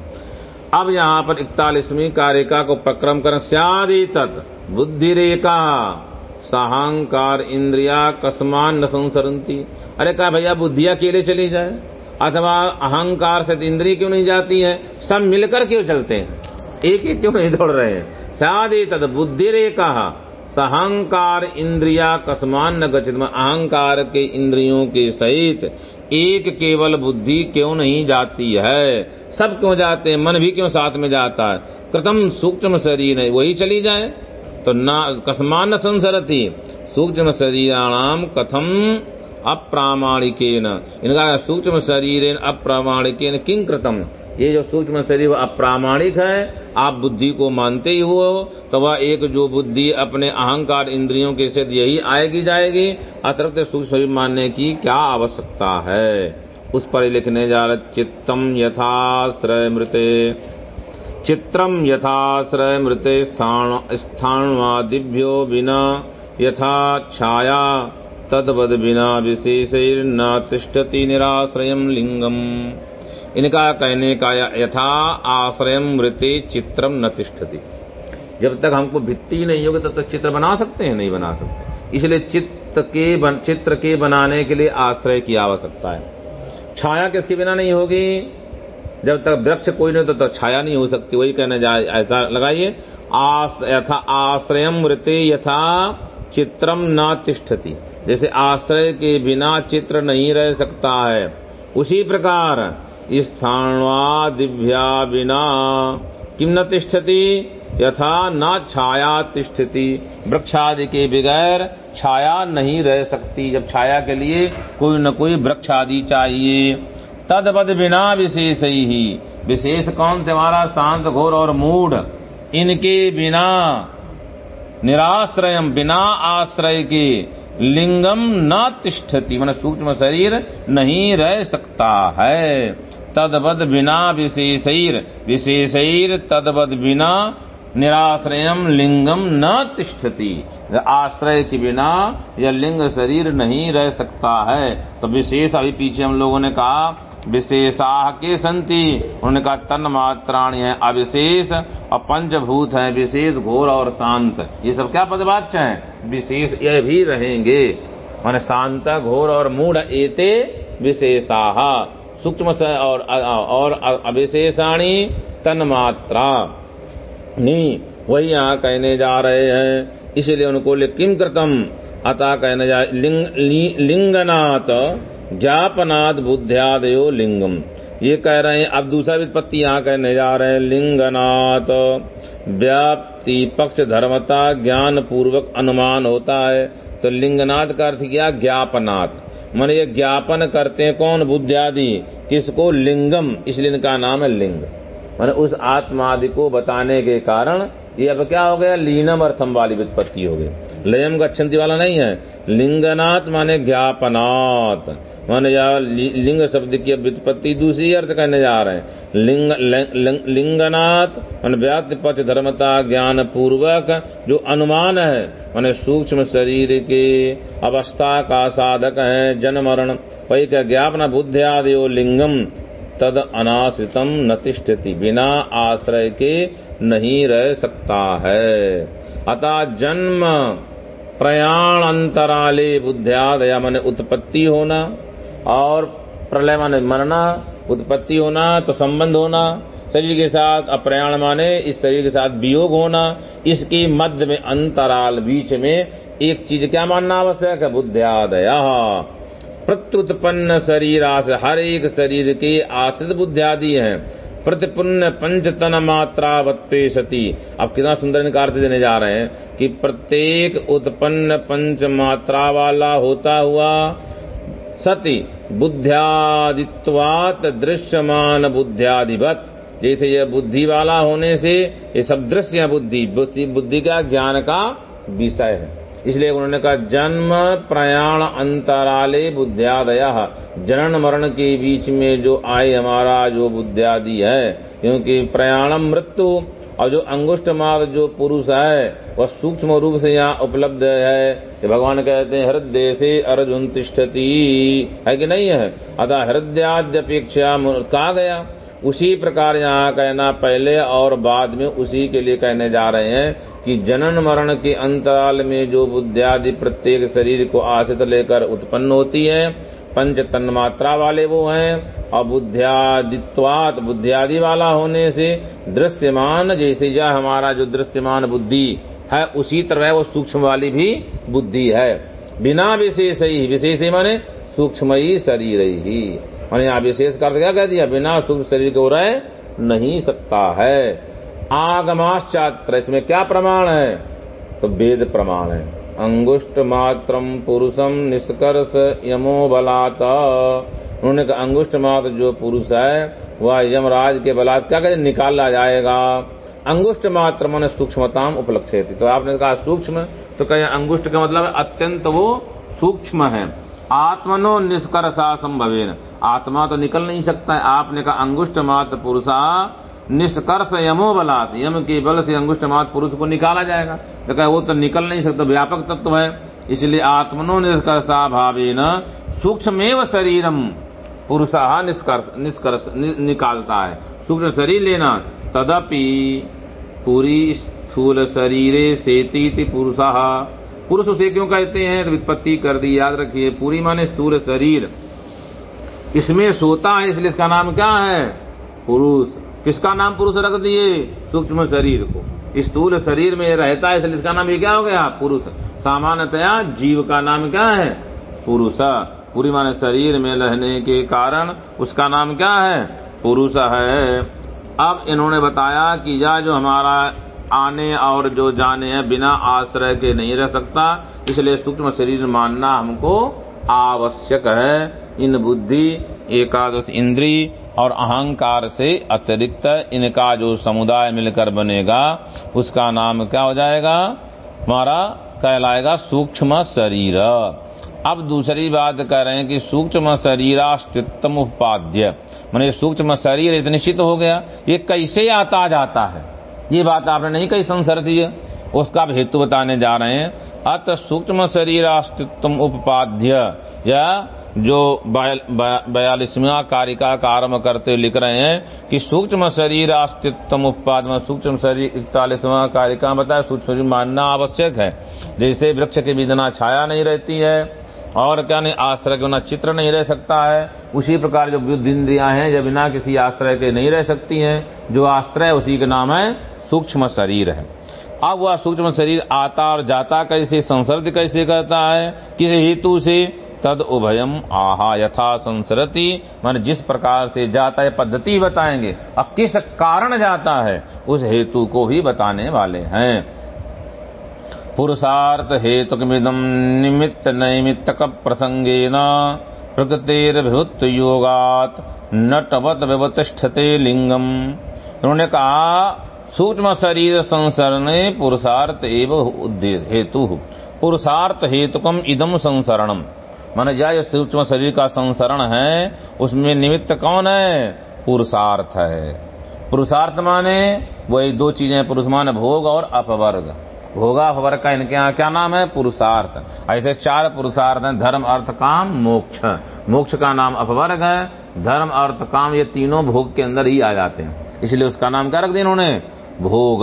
अब यहाँ पर इकतालीसवीं कारिका को प्रक्रम कर, सियादी तत् बुद्धि रेखा साहंकार इंद्रिया कस्मान न संसरंती अरे कहा भैया, बुद्धि अकेले चली जाए। अथवा अहंकार से इंद्रिय क्यों नहीं जाती है? सब मिलकर क्यों चलते हैं? एक एक क्यों नहीं दौड़ रहे हैं? तद बुद्धि रे कहा। सहंकार इंद्रिया कसमान न गचित अहंकार के इंद्रियों के सहित एक केवल बुद्धि क्यों नहीं जाती है? सब क्यों जाते हैं? मन भी क्यों साथ में जाता है? कृतम सूक्ष्म शरीर है, वही चली जाए। तो ना, कसमान न संसरती। सूक्ष्म शरीराणाम कथम अप्रामाणिकेन। इनका सूक्ष्म शरीर अप्रामाणिकेन किंग कृतम ये जो सूक्ष्म शरीर अप्रामाणिक है। आप बुद्धि को मानते ही हो तो वह एक जो बुद्धि अपने अहंकार इंद्रियों के सिद्ध यही आएगी जाएगी। अतिरिक्त सूक्ष्म शरीर मानने की क्या आवश्यकता है? उस पर लिखने जा रहे, चित्तम यथाश्रय मृते चित्रम यथाश्रय मृते स्थान स्थानवादिभ्यो बिना यथा छाया। तदवद बिना तिष्ठति निराश्रयम लिंगम इनका कहने का यथा आश्रय मृत्य चित्रम न तिष्ठति। जब तक हमको भित्ति नहीं होगी तब तक चित्र बना सकते हैं नहीं बना सकते। इसलिए चित्र के बन, चित्र के बनाने के लिए आश्रय की आवश्यकता है। छाया किसके बिना नहीं होगी? जब तक वृक्ष कोई नहीं तो तब छाया नहीं हो सकती। वही कहने ऐसा लगाइए यथा आश्रय मृत्य यथा चित्रम न तिष्ठति। जैसे आश्रय के बिना चित्र नहीं रह सकता है। उसी प्रकार स्थानवा दिव्या बिना किम न तिष्ठति? यथा न छाया तिष्ठति। वृक्षादि के बगैर छाया नहीं रह सकती। जब छाया के लिए कोई न कोई वृक्ष आदि चाहिए। तदपद बिना विशेष। ही विशेष कौन हमारा शांत घोर और मूढ़? इनके बिना निराश्रय बिना आश्रय के लिंगम न तिष्ठति। मन सूक्ष्म शरीर नहीं रह सकता है। तदवद बिना विशेषैर। विशेषैर तदवद बिना निराश्रयम लिंगम न तिष्ठति। आश्रय के बिना यह लिंग शरीर नहीं रह सकता है। तो विशेष अभी पीछे हम लोगों ने कहा विशेषाह के संति। उन्होंने कहा तन मात्राणी है अविशेष और पंचभूत है विशेष घोर और शांत। ये सब क्या पदवाच्य है? विशेष ये भी रहेंगे। मान शांत घोर और मूढ़ एते विशेषाह सूक्ष्म और और अविशेषाणी तन मात्रा। नी वही यहाँ कहने जा रहे हैं। इसलिए उनको किम कृतम। अतः कहने जा लिंग, लिंगनाथ जापनाथ बुद्ध्यादयो लिंगम। ये कह रहे हैं, अब दूसरा विपत्ति यहाँ कहने जा रहे हैं, लिंगनाथ। व्याप्ति, पक्ष, धर्मता ज्ञान पूर्वक अनुमान होता है। तो लिंगनाथ का अर्थ क्या ज्ञापनाथ मन ये ज्ञापन करते हैं कौन? बुद्धि आदि किसको? लिंगम। इसलिए इनका नाम है लिंग। मैंने उस आत्मा आदि को बताने के कारण ये अब क्या हो गया? लीनम अर्थम वाली वित्पत्ति हो गई। लयम गच्छन्ति वाला नहीं है। लिंगनाथ माने ज्ञापनाथ माने या लिंग शब्द की वित्पत्ति दूसरी अर्थ कहने जा रहे हैं। लिंग लिंग लिंगनाथ, मान व्याप्त पक्ष धर्मता ज्ञान पूर्वक जो अनुमान है, माने सूक्ष्म शरीर के अवस्था का साधक है जन्म मरण वही का ज्ञापन बुद्धि आदि लिंगम तद अनाश्रितम न तिष्ठति बिना आश्रय के नहीं रह सकता है। अतः जन्म प्रयाण अंतराले बुद्धियादया, मन उत्पत्ति होना और प्रलय माने मरना उत्पत्ति होना तो संबंध होना, शरीर के साथ अप्रयाण माने, इस शरीर के साथ वियोग होना, इसके मध्य में अंतराल बीच में एक चीज़ क्या मानना आवश्यक है? बुद्धियादया। प्रत्युत्पन्न शरीर हर एक शरीर के आश्रित बुद्धियादि है। प्रतिपुण्य पंचतन मात्रा वत्ते सती अब कितना सुंदर इनका अर्थ देने जा रहे हैं कि प्रत्येक उत्पन्न पंच मात्रा वाला होता हुआ सति बुद्ध्यादित्वात दृश्यमान बुद्ध्यादिवत। जैसे यह बुद्धि वाला होने से ये सब दृश्य बुद्धि। बुद्धि का ज्ञान का विषय है। इसलिए उन्होंने कहा, जन्म प्रयाण अंतराले बुद्धियादय। जनन मरण के बीच में जो आए हमारा, जो बुद्धियादि है, क्योंकि प्रयाणम मृत्यु और जो अंगुष्ठ मार्ग जो पुरुष है, वह सूक्ष्म रूप से यहाँ उपलब्ध है कि भगवान कहते हैं, हृदय से अर्जुन तिष्ठती। है कि नहीं है? अतः हृदयाद्यपेक्षा कहा गया। उसी प्रकार यहाँ कहना, पहले और बाद में उसी के लिए कहने जा रहे हैं कि जनन मरण के अंतराल में जो बुद्धियादि प्रत्येक शरीर को आश्रित लेकर उत्पन्न होती है पंच तन्मात्रा वाले वो हैं। और बुद्धियादित्वात बुद्धियादि वाला होने से दृश्यमान जैसे यह हमारा जो दृश्यमान बुद्धि है, उसी तरह वो सूक्ष्म वाली भी बुद्धि है। बिना विशेष ही विशेष ही माने सूक्ष्म ही शरीर ही। मैंने यहाँ विशेष कर क्या कह दिया? बिना सूक्ष्म शरीर को रह नहीं सकता है। आगमाश्चात्र, इसमें क्या प्रमाण है? तो वेद प्रमाण है। अंगुष्ट मात्रम पुरुषम निष्कर्ष यमो बलाता। उन्होंने कहा अंगुष्ट मात्र जो पुरुष है, वह यमराज के बलात् क्या कहते निकाला जाएगा। अंगुष्ट मात्र मन सूक्ष्मताम उपलक्ष्य थी तो आपने कहा, सूक्ष्म? तो कहे, अंगुष्ट का मतलब अत्यंत वो सूक्ष्म है। आत्मनो निष्कर्षा संभवेन आत्मा तो निकल नहीं सकता है। आपने कहा अंगुष्ट मात्र पुरुषा निष्कर्ष यमो बलात् यम के बल से अंगुष्ट मात्र पुरुष को निकाला जाएगा। तो कहे, वो तो निकल नहीं सकता, व्यापक तत्व है। इसलिए आत्मनो निष्कर्षा भावे न सूक्ष्म शरीरम पुरुषा निष्कर्ष निष्कर्ष निकालता है। सूक्ष्म शरीर लेना, तदपि पूरी स्थूल शरीरे सेती पुरुषा। पुरुष उसे क्यों कहते हैं? तो वित्पत्ति कर दी, याद रखिए, पूरी माने स्थूल शरीर। इसमें सोता है, इसलिए इसका नाम क्या है? पुरुष। किसका नाम पुरुष रख दिए सूक्ष्म शरीर को। स्थूल शरीर में रहता है, इसलिए इसका नाम ये क्या हो गया? पुरुष। सामान्यतया जीव का नाम क्या है? पुरुष। पूरी माने शरीर में रहने के कारण उसका नाम क्या है? पुरुष है। अब इन्होंने बताया कि यह जो हमारा आने और जो जाने हैं, बिना आश्रय के नहीं रह सकता। इसलिए सूक्ष्म शरीर मानना हमको आवश्यक है। इन बुद्धि, एकादश इंद्री और अहंकार से अतिरिक्त इनका जो समुदाय मिलकर बनेगा, उसका नाम क्या हो जाएगा? हमारा कहलाएगा सूक्ष्म शरीर। अब दूसरी बात कह रहे हैं कि सूक्ष्म शरीर शरीरास्तित्व उपाद्य। मैंने सूक्ष्म शरीर निश्चित हो गया, ये कैसे आता जाता है? ये बात आपने नहीं कही संसर दी है उसका हेतु बताने जा रहे हैं। अत सूक्ष्म शरीर अस्तित्व उपाध्य या जो बयालीसवा कारिका का आरंभ करते लिख रहे हैं कि सूक्ष्म शरीर अस्तित्व में सूक्ष्म शरीर इकतालीसवा कारिका बताया, सूक्ष्म शरीर मानना आवश्यक है। जैसे वृक्ष की बिना छाया नहीं रहती है और क्या नहीं, आश्रय के बिना चित्र नहीं रह सकता है। उसी प्रकार जो बुद्ध इंद्रिया हैं जब बिना किसी आश्रय के नहीं रह सकती हैं, जो आश्रय उसी का नाम है सूक्ष्म शरीर है। अब वह सूक्ष्म शरीर आता और जाता कैसे, संसर्ग कैसे करता है, किस हेतु से तद उभयम आहा, यथा संसरती। मान जिस प्रकार से जाता है, पद्धति बताएँगे। अब किस कारण जाता है, उस हेतु को भी बताने वाले हैं। पुरुषार्थ हेतुकमिदम निमित्त नैमित्तक प्रसंगेन प्रकृतिर्भुत योगात नटवत व्यवतिष्ठते लिंगम। उन्होंने कहा, सूक्ष्म शरीर संसरण पुरुषार्थ एवं हेतु। पुरुषार्थ हेतुकम इदम संसरणम। मान जाए सूक्ष्म शरीर का संसरण है, उसमें निमित्त कौन है? पुरुषार्थ है। पुरुषार्थ माने वही दो चीज़ें पुरुष माने, भोग और अपवर्ग। भोगा अपवर्ग का इनके यहाँ क्या नाम है? पुरुषार्थ। ऐसे चार पुरुषार्थ हैं, धर्म, अर्थ, काम, मोक्ष। मोक्ष का नाम अपवर्ग है, धर्म, अर्थ, काम, ये तीनों भोग के अंदर ही आ जाते हैं। इसलिए उसका नाम क्या रख दिया इन्होंने? भोग।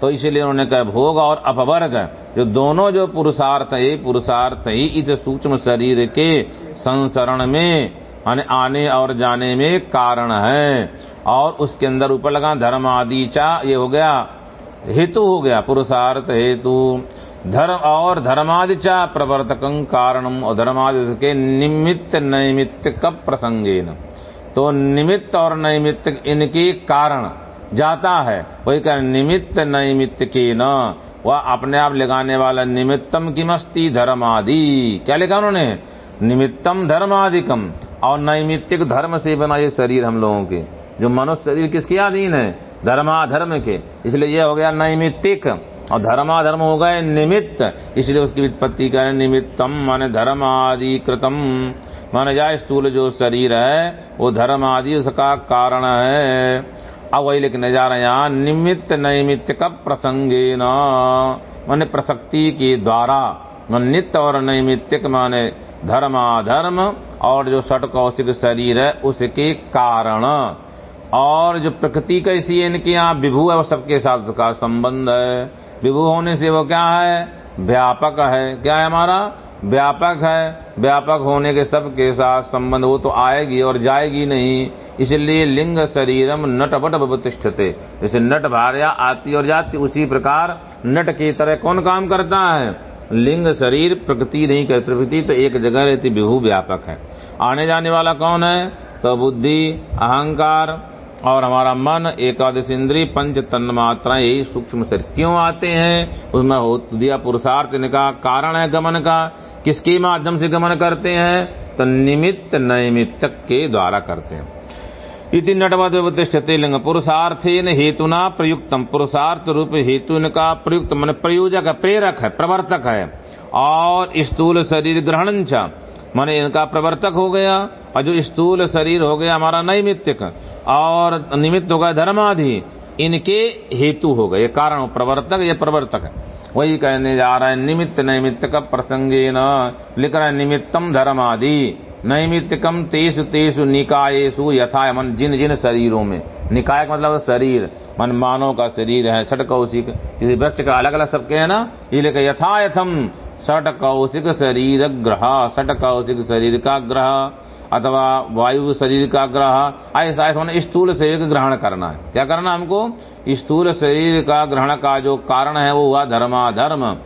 तो इसीलिए उन्होंने कहा, भोग और अपवर्ग, जो दोनों जो पुरुषार्थ है पुरुषार्थ ही इस सूक्ष्म शरीर के संसरण में आने और जाने में कारण है। और उसके अंदर ऊपर लगा, धर्म आदि चा, ये हो गया, हेतु हो गया, पुरुषार्थ हेतु। धर्म और धर्मादिचा प्रवर्तक कारणम और धर्मादि के निमित्त नैमित्त कब प्रसंगे तो निमित्त और नैमित्त इनके कारण जाता है। वही कह निमित्त नैमित्त के न। वह अपने आप लगाने वाला निमित्तम की मस्ती धर्म आदि क्या लिखा उन्होंने? निमित्तम धर्म धर्मादिकम। और नैमित्तिक धर्म से बना ये शरीर हम लोगों के। जो मनुष्य शरीर किसके अधीन है? धर्माधर्म के। इसलिए यह हो गया नैमित्तिक। और धर्माधर्म हो गए निमित्त। इसलिए उसकी वित्पत्ति करें निमित्तम माने धर्म आदि कृतम माने जाए स्थूल जो शरीर है, वो धर्म आदि उसका कारण है। रहे यहाँ, निमित्त नैमित्त का प्रसंगे न। माने प्रसक्ति के द्वारा नित्य और नैमित्तिक माने धर्माधर्म और जो सट कौशिक शरीर है, उसके कारण। और जो प्रकृति कैसी है इनके यहाँ विभू है, वो सबके साथ का संबंध है। विभू होने से वो क्या है? व्यापक है। क्या है हमारा? व्यापक है। व्यापक होने के सब के साथ संबंध, वो तो आएगी और जाएगी नहीं। इसलिए लिंग शरीरम नटवट प्रतिष्ठते। जैसे नट भार्या आती और जाती, उसी प्रकार नट की तरह कौन काम करता है? लिंग शरीर प्रकृति नहीं कर प्रकृति तो एक जगह रहती विभू व्यापक है। आने जाने वाला कौन है? तो बुद्धि, अहंकार और हमारा मन एकादश इंद्री पंच तन मात्रा यही सूक्ष्म शरीर क्यों आते हैं? उसमें हो दिया पुरुषार्थ का कारण है गमन का। किसके माध्यम से गमन करते हैं? तो निमित्त नैमित्तक के द्वारा करते हैं। इति नटवतिष्ठते लिंग पुरुषार्थेन हेतुना प्रयुक्तम। पुरुषार्थ रूप हेतु का प्रयुक्त मन प्रयोजक, प्रेरक है, प्रवर्तक है। और स्थूल शरीर ग्रहण माने इनका प्रवर्तक हो गया और जो स्थूल शरीर हो गया, हमारा नैमित्तिक, और निमित्त हो गया धर्माधि, इनके हेतु हो गए। कारण प्रवर्तक, ये प्रवर्तक है। वही कहने जा रहा है, निमित्त नैमित्त का प्रसंगे न लिख रहा है, निमित्तम धर्मादि नैमित्तिकम तेसु तेसु निकायेसु यथा मन जिन जिन शरीरों में। निकाय का मतलब शरीर, मन मानव का शरीर है, छठ कौशिक किसी वृक्ष का अलग अलग सबके है ना? ये लेकर यथा यथम सट कौशिक शरीर ग्रह सट कौशिक शरीर का ग्रह अथवा वायु शरीर का ग्रह ऐसा ऐसा स्थूल शरीर का ग्रहण करना है। क्या करना हमको? स्थूल शरीर का ग्रहण का जो कारण है वो हुआ धर्माधर्म।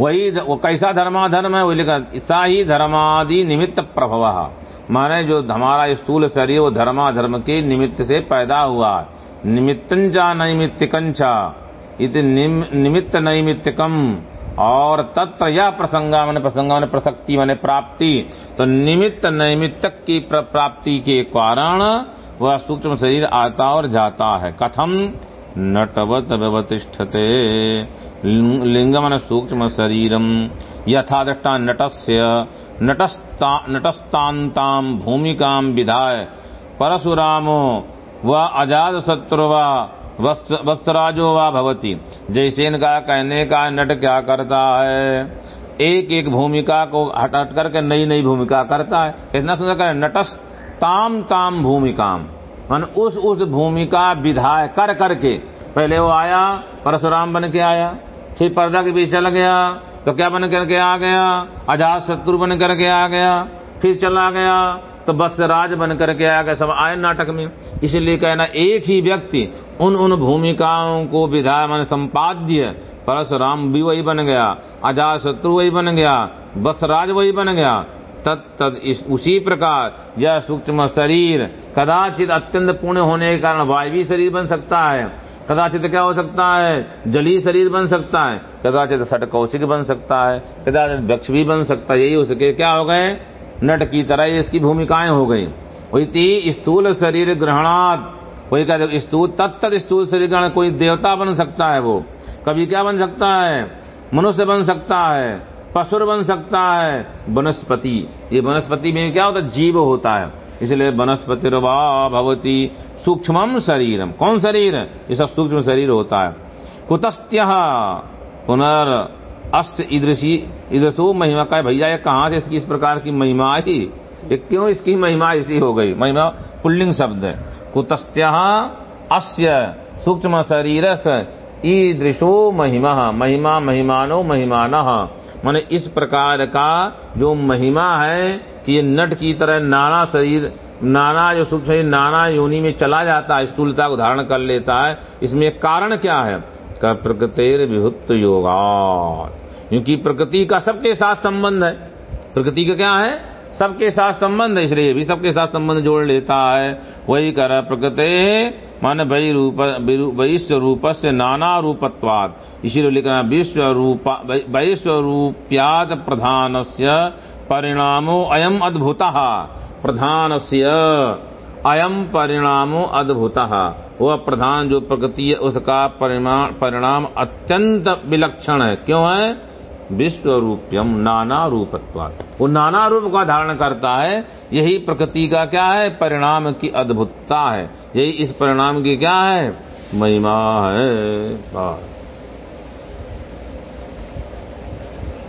वही वो कैसा धर्माधर्म है? वो लिखा ऐसा ही धर्मादि निमित्त प्रभव। माने जो हमारा स्थूल शरीर, वो धर्माधर्म के निमित्त से पैदा हुआ निमित्तंचा नैमित्तिकंचा निमित्त नैमित्तिकम। और तत्र यह प्रसंगा, मैंने प्रसंगा, मैंने प्रसक्ति, मैंने प्राप्ति तो निमित्त, नैमित्तक की प्राप्ति के कारण वह सूक्ष्म शरीर आता और जाता है। कथम नटवत व्यवतिष्ठते। लिंग मन सूक्ष्म शरीरम। यथा दृष्टा नटस्य, नटस्ता नटस्तांताम भूमिकाम विधाय। परशुरामो, व अजात शत्रुवा वत्सराजो वा भवती। जैसे इनका कहने का नट क्या करता है? एक एक भूमिका को हट हट करके नई नई भूमिका करता है। इतना सुंदर कर नटस ताम ताम भूमिकाम। मन उस उस भूमिका विधाय कर करके। पहले वो आया, परशुराम बन के आया। फिर पर्दा के बीच चल गया। तो क्या बन करके आ गया? अजात शत्रु बन करके आ गया। फिर चला गया। तो बस राज बन करके आ गया सब आए नाटक में। इसलिए कहना एक ही व्यक्ति उन उन भूमिकाओं को विधाय मन संपाद्य परशुराम भी वही बन गया अजात शत्रु वही बन गया बस राज वही बन गया। तद तद, इस, उसी प्रकार यह सूक्ष्म शरीर कदाचित अत्यंत पूर्ण होने के कारण वायवी शरीर बन सकता है। कदाचित क्या हो सकता है? जली शरीर बन सकता है। कदाचित सटकौशिक बन सकता है। कदाचित वृक्ष भी बन सकता है। यही हो सके क्या हो गए? नट की तरह इसकी भूमिकाएँ हो गई। थी, स्थूल शरीर ग्रहणात। वही कहते स्थूल, तत्त स्थूल शरीर ग्रहण, कोई देवता बन सकता है वो। कभी क्या बन सकता है? मनुष्य बन सकता है, पशुर बन सकता है, वनस्पति। ये वनस्पति में क्या होता है? जीव होता है। इसलिए वनस्पति भवती सूक्ष्म शरीरम कौन शरीर? ये सब सूक्ष्म शरीर होता है। कुतस्त्य। पुनर् अस्त इदृशी, इदृशो महिमा का भैया, ये कहाँ से इसकी इस प्रकार की महिमा आई? ये क्यों इसकी महिमा ऐसी हो गई? महिमा पुल्लिंग शब्द है। कुतस्त्य अस्य सूक्ष्म शरीर ईदृशो महिमा महिमा महिमानो महिमान। माने इस प्रकार का जो महिमा है कि ये नट की तरह नाना शरीर, नाना जो सूक्ष्म शरीर, नाना योनि में चला जाता है, स्थूलता को धारण कर लेता है, इसमें कारण क्या है? प्रकृतिर विभुत योगा क्योंकि प्रकृति का सबके साथ संबंध है। प्रकृति का क्या है? सबके साथ संबंध है, इसलिए भी सबके साथ संबंध जोड़ लेता है। वही कर प्रकृति मान भई रूप वैश्व रूप से नाना रूपत्वाद इसीलिए लिखना विश्व रूप वैश्व रूप्याद प्रधान से परिणामो अयम अद्भुत। प्रधान से अयम परिणामो अद्भुत। वह प्रधान जो प्रकृति है, उसका परिणाम अत्यंत विलक्षण है। क्यों है? विश्व रूपयम नाना रूपत्वाद वो नाना रूप का धारण करता है, यही प्रकृति का क्या है? परिणाम की अद्भुतता है। यही इस परिणाम की क्या है? महिमा है।